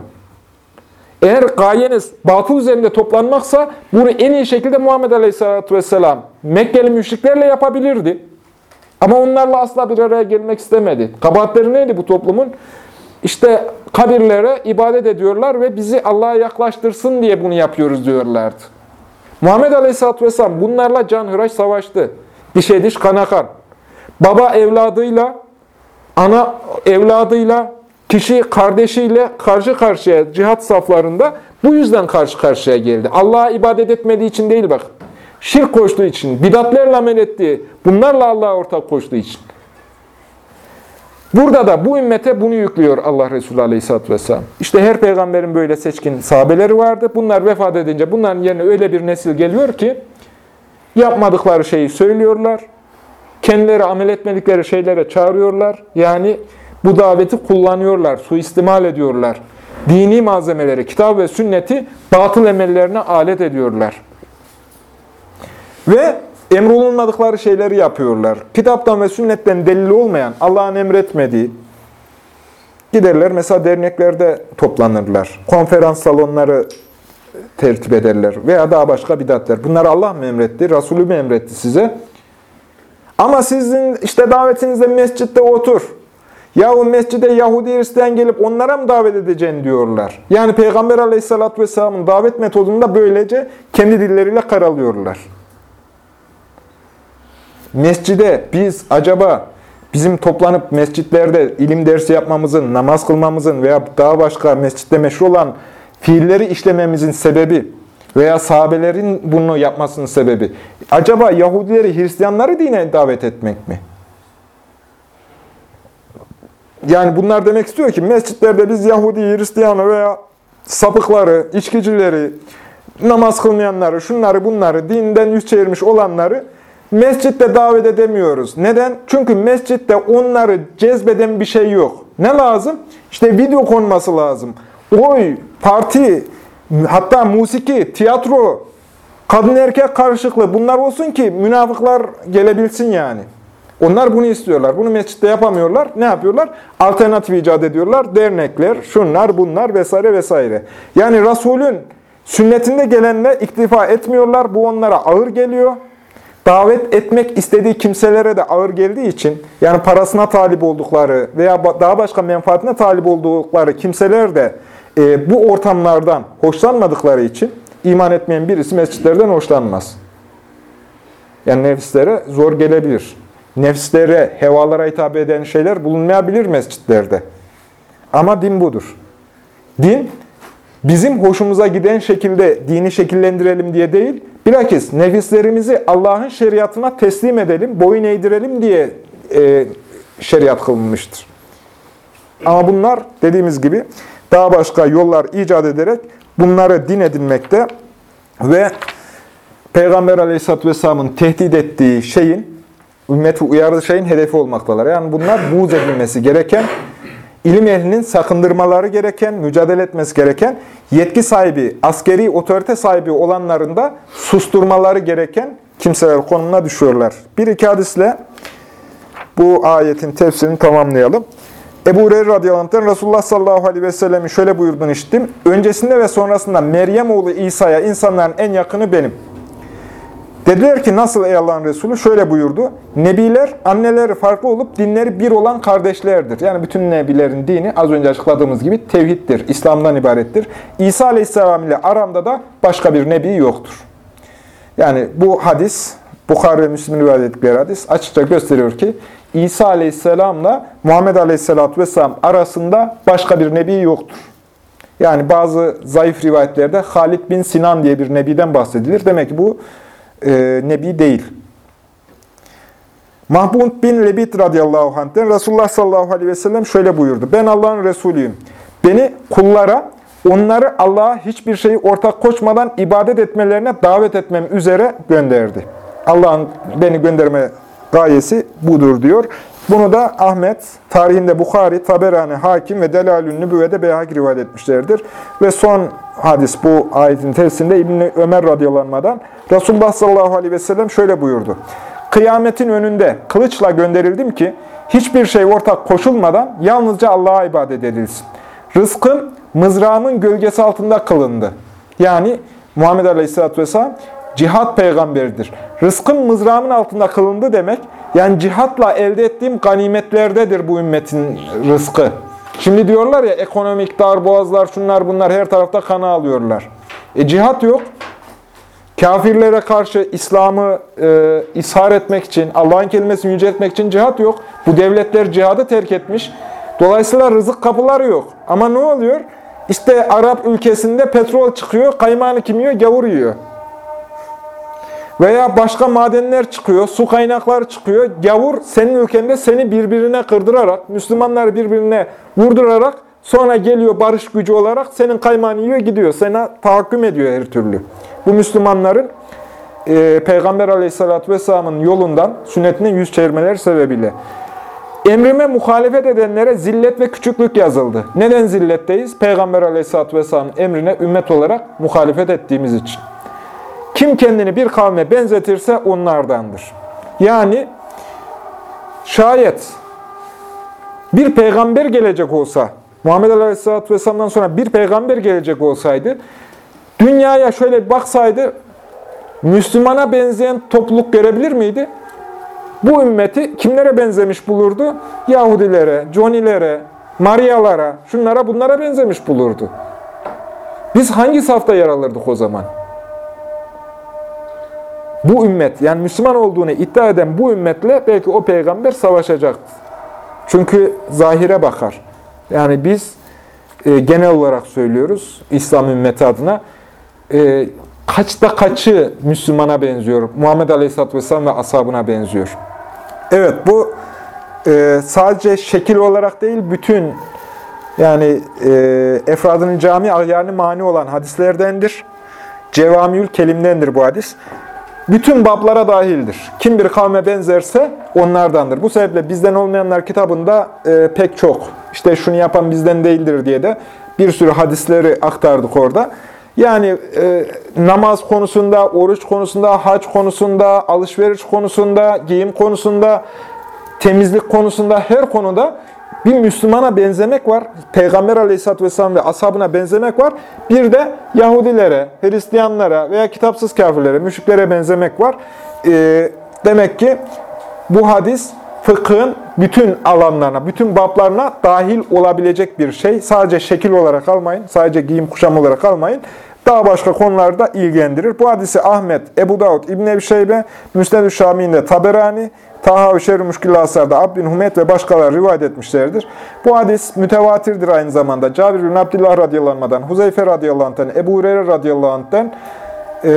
Eğer gayeniz batıl üzerinde toplanmaksa bunu en iyi şekilde Muhammed Aleyhisselatü Vesselam Mekkeli müşriklerle yapabilirdi. Ama onlarla asla bir araya gelmek istemedi. Kabahatleri neydi bu toplumun? İşte kabirlere ibadet ediyorlar ve bizi Allah'a yaklaştırsın diye bunu yapıyoruz diyorlardı. Muhammed Aleyhisselatü Vesselam bunlarla canhıraş savaştı. Dişe diş kana kan. Baba evladıyla, ana evladıyla, kişi kardeşiyle karşı karşıya cihat saflarında bu yüzden karşı karşıya geldi. Allah'a ibadet etmediği için değil bak. Şirk koştuğu için, bidatlerle amel ettiği, bunlarla Allah'a ortak koştuğu için. Burada da bu ümmete bunu yüklüyor Allah Resulü Aleyhisselatü Vesselam. İşte her peygamberin böyle seçkin sahabeleri vardı. Bunlar vefat edince bunların yerine öyle bir nesil geliyor ki yapmadıkları şeyi söylüyorlar. Kendileri amel etmedikleri şeylere çağırıyorlar. Yani bu daveti kullanıyorlar, suistimal ediyorlar. Dini malzemeleri, kitap ve sünneti batıl emellerine alet ediyorlar. Ve emrolunmadıkları şeyleri yapıyorlar. Kitaptan ve sünnetten delil olmayan, Allah'ın emretmediği, giderler mesela derneklerde toplanırlar. Konferans salonları tertip ederler veya daha başka bidatler. Bunları Allah mı emretti, Resulü mü emretti size? Ama sizin işte davetinizde mescitte otur. Yahu mescide Yahudi Hristiyan gelip onlara mı davet edeceksin diyorlar. Yani Peygamber Aleyhisselatü Vesselam'ın davet metodunu da böylece kendi dilleriyle karalıyorlar. Mescide biz acaba bizim toplanıp mescitlerde ilim dersi yapmamızın, namaz kılmamızın veya daha başka mescitte meşru olan fiilleri işlememizin sebebi veya sahabelerin bunu yapmasının sebebi acaba Yahudileri, Hristiyanları dine davet etmek mi? Yani bunlar demek istiyor ki mescitlerde biz Yahudi, Hristiyanı veya sapıkları, içkicileri, namaz kılmayanları, şunları bunları, dinden yüz çevirmiş olanları mescitte davet edemiyoruz. Neden? Çünkü mescitte onları cezbeden bir şey yok. Ne lazım? İşte video konması lazım. Oy, parti, hatta musiki, tiyatro, kadın erkek karışıklığı bunlar olsun ki münafıklar gelebilsin yani. Onlar bunu istiyorlar. Bunu mescitte yapamıyorlar. Ne yapıyorlar? Alternatif icat ediyorlar. Dernekler, şunlar, bunlar vesaire vesaire. Yani Resulün sünnetinde gelenle iktifa etmiyorlar. Bu onlara ağır geliyor. Davet etmek istediği kimselere de ağır geldiği için, yani parasına talip oldukları veya daha başka menfaatine talip oldukları kimseler de e, bu ortamlardan hoşlanmadıkları için iman etmeyen birisi mescitlerden hoşlanmaz. Yani nefislere zor gelebilir. Nefslere, hevalara hitap eden şeyler bulunmayabilir mescitlerde. Ama din budur. Din, bizim hoşumuza giden şekilde dini şekillendirelim diye değil, bilakis nefislerimizi Allah'ın şeriatına teslim edelim, boyun eğdirelim diye e, şeriat kılınmıştır. Ama bunlar dediğimiz gibi daha başka yollar icat ederek bunları din edinmekte ve Peygamber Aleyhisselatü Vesselam'ın tehdit ettiği şeyin, ümmeti uyardığı şeyin hedefi olmaktalar. Yani bunlar buğz edilmesi gereken, ilim ehlinin sakındırmaları gereken, mücadele etmesi gereken, yetki sahibi, askeri otorite sahibi olanların da susturmaları gereken kimseler konumuna düşüyorlar. Bir iki hadisle bu ayetin tefsirini tamamlayalım. Ebu Hureyre radıyallahu Resulullah sallallahu aleyhi ve sellem'in şöyle buyurduğunu işittim. Öncesinde ve sonrasında Meryem oğlu İsa'ya insanların en yakını benim. Dediler ki nasıl ey Allah'ın Resulü? Şöyle buyurdu. Nebiler anneleri farklı olup dinleri bir olan kardeşlerdir. Yani bütün nebilerin dini az önce açıkladığımız gibi tevhiddir. İslam'dan ibarettir. İsa aleyhisselam ile aramda da başka bir nebi yoktur. Yani bu hadis, Bukhari ve Müslim'in rivayet hadis açıkça gösteriyor ki İsa aleyhisselamla Muhammed aleyhisselatü vesselam arasında başka bir nebi yoktur. Yani bazı zayıf rivayetlerde Halid bin Sinan diye bir nebiden bahsedilir. Demek ki bu e, nebi değil. Mahmud bin Lebit radıyallahu anh'ten Resulullah sallallahu aleyhi ve sellem şöyle buyurdu. Ben Allah'ın Resulüyüm. Beni kullara, onları Allah'a hiçbir şeyi ortak koşmadan ibadet etmelerine davet etmem üzere gönderdi. Allah'ın beni gönderme gayesi budur diyor. Bunu da Ahmet, tarihinde Bukhari, Taberani, Hakim ve Delalün Nübüvve'de Beyhak rivayet etmişlerdir. Ve son hadis bu ayetin tefsirinde İbni Ömer radıyallahu Resulullah sallallahu aleyhi ve sellem şöyle buyurdu. Kıyametin önünde kılıçla gönderildim ki hiçbir şey ortak koşulmadan yalnızca Allah'a ibadet edilsin. Rızkım mızrağımın gölgesi altında kılındı. Yani Muhammed Aleyhisselatü Vesselam cihat peygamberidir. Rızkım mızrağımın altında kılındı demek, yani cihatla elde ettiğim ganimetlerdedir bu ümmetin rızkı. Şimdi diyorlar ya ekonomik darboğazlar, şunlar bunlar her tarafta kana alıyorlar. E cihat yok. Kafirlere karşı İslam'ı e, ishar etmek için, Allah'ın kelimesini yüceltmek için cihat yok. Bu devletler cihadı terk etmiş. Dolayısıyla rızık kapıları yok. Ama ne oluyor? İşte Arap ülkesinde petrol çıkıyor, kaymağını kim yiyor? Gavur yiyor. Veya başka madenler çıkıyor, su kaynakları çıkıyor. Gavur senin ülkende seni birbirine kırdırarak, Müslümanları birbirine vurdurarak sonra geliyor barış gücü olarak senin kaymağını yiyor gidiyor. Sana tahakküm ediyor her türlü. Bu Müslümanların e, Peygamber aleyhissalatü vesselamın yolundan, sünnetinden yüz çevirmeleri sebebiyle. Emrime muhalefet edenlere zillet ve küçüklük yazıldı. Neden zilletteyiz? Peygamber aleyhissalatü vesselamın emrine ümmet olarak muhalefet ettiğimiz için. Kim kendini bir kavme benzetirse onlardandır. Yani şayet bir peygamber gelecek olsa, Muhammed Aleyhisselatü Vesselam'dan sonra bir peygamber gelecek olsaydı, dünyaya şöyle baksaydı, Müslümana benzeyen topluluk görebilir miydi? Bu ümmeti kimlere benzemiş bulurdu? Yahudilere, Jonilere, Marialara, şunlara bunlara benzemiş bulurdu. Biz hangi safta yer alırdık o zaman? Bu ümmet, yani Müslüman olduğunu iddia eden bu ümmetle belki o peygamber savaşacaktır. Çünkü zahire bakar. Yani biz e, genel olarak söylüyoruz İslam ümmeti adına. E, kaçta kaçı Müslümana benziyor? Muhammed Aleyhisselatü Vesselam ve ashabına benziyor. Evet bu e, sadece şekil olarak değil bütün yani e, efradının cami ayarını mani olan hadislerdendir. Cevamiül kelimdendir bu hadis bütün bablara dahildir. Kim bir kavme benzerse onlardandır. Bu sebeple bizden olmayanlar kitabında e, pek çok, işte şunu yapan bizden değildir diye de bir sürü hadisleri aktardık orada. Yani e, namaz konusunda, oruç konusunda, hac konusunda, alışveriş konusunda, giyim konusunda, temizlik konusunda, her konuda bir Müslümana benzemek var. Peygamber aleyhisselatü vesselam ve ashabına benzemek var. Bir de Yahudilere, Hristiyanlara veya kitapsız kafirlere, müşriklere benzemek var. Ee, demek ki bu hadis fıkhın bütün alanlarına, bütün bablarına dahil olabilecek bir şey. Sadece şekil olarak almayın, sadece giyim kuşam olarak almayın. Daha başka konularda ilgilendirir. Bu hadisi Ahmet, Ebu Davud, İbn-i Ebi Şeybe, Müsned-i Şami'inde Taberani, Taha ve Şer-i Müşkil Asar'da Abdin Humet ve başkaları rivayet etmişlerdir. Bu hadis mütevatirdir aynı zamanda. Cabir bin Abdullah radıyallahu anh'dan, Huzeyfe radıyallahu anh'tan, Ebu Hureyre radıyallahu anh'tan e,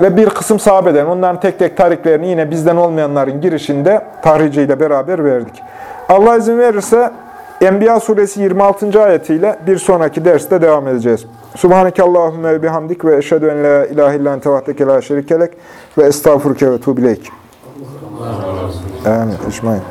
ve bir kısım sahabeden, onların tek tek tariklerini yine bizden olmayanların girişinde tahriciyle beraber verdik. Allah izin verirse Enbiya suresi 26. ayetiyle bir sonraki derste devam edeceğiz. Subhaneke Allahümme ve bihamdik ve eşhedü en la ilahe illan tevahdeke la şerikelek ve estağfurke ve tuğbileyk. Amin.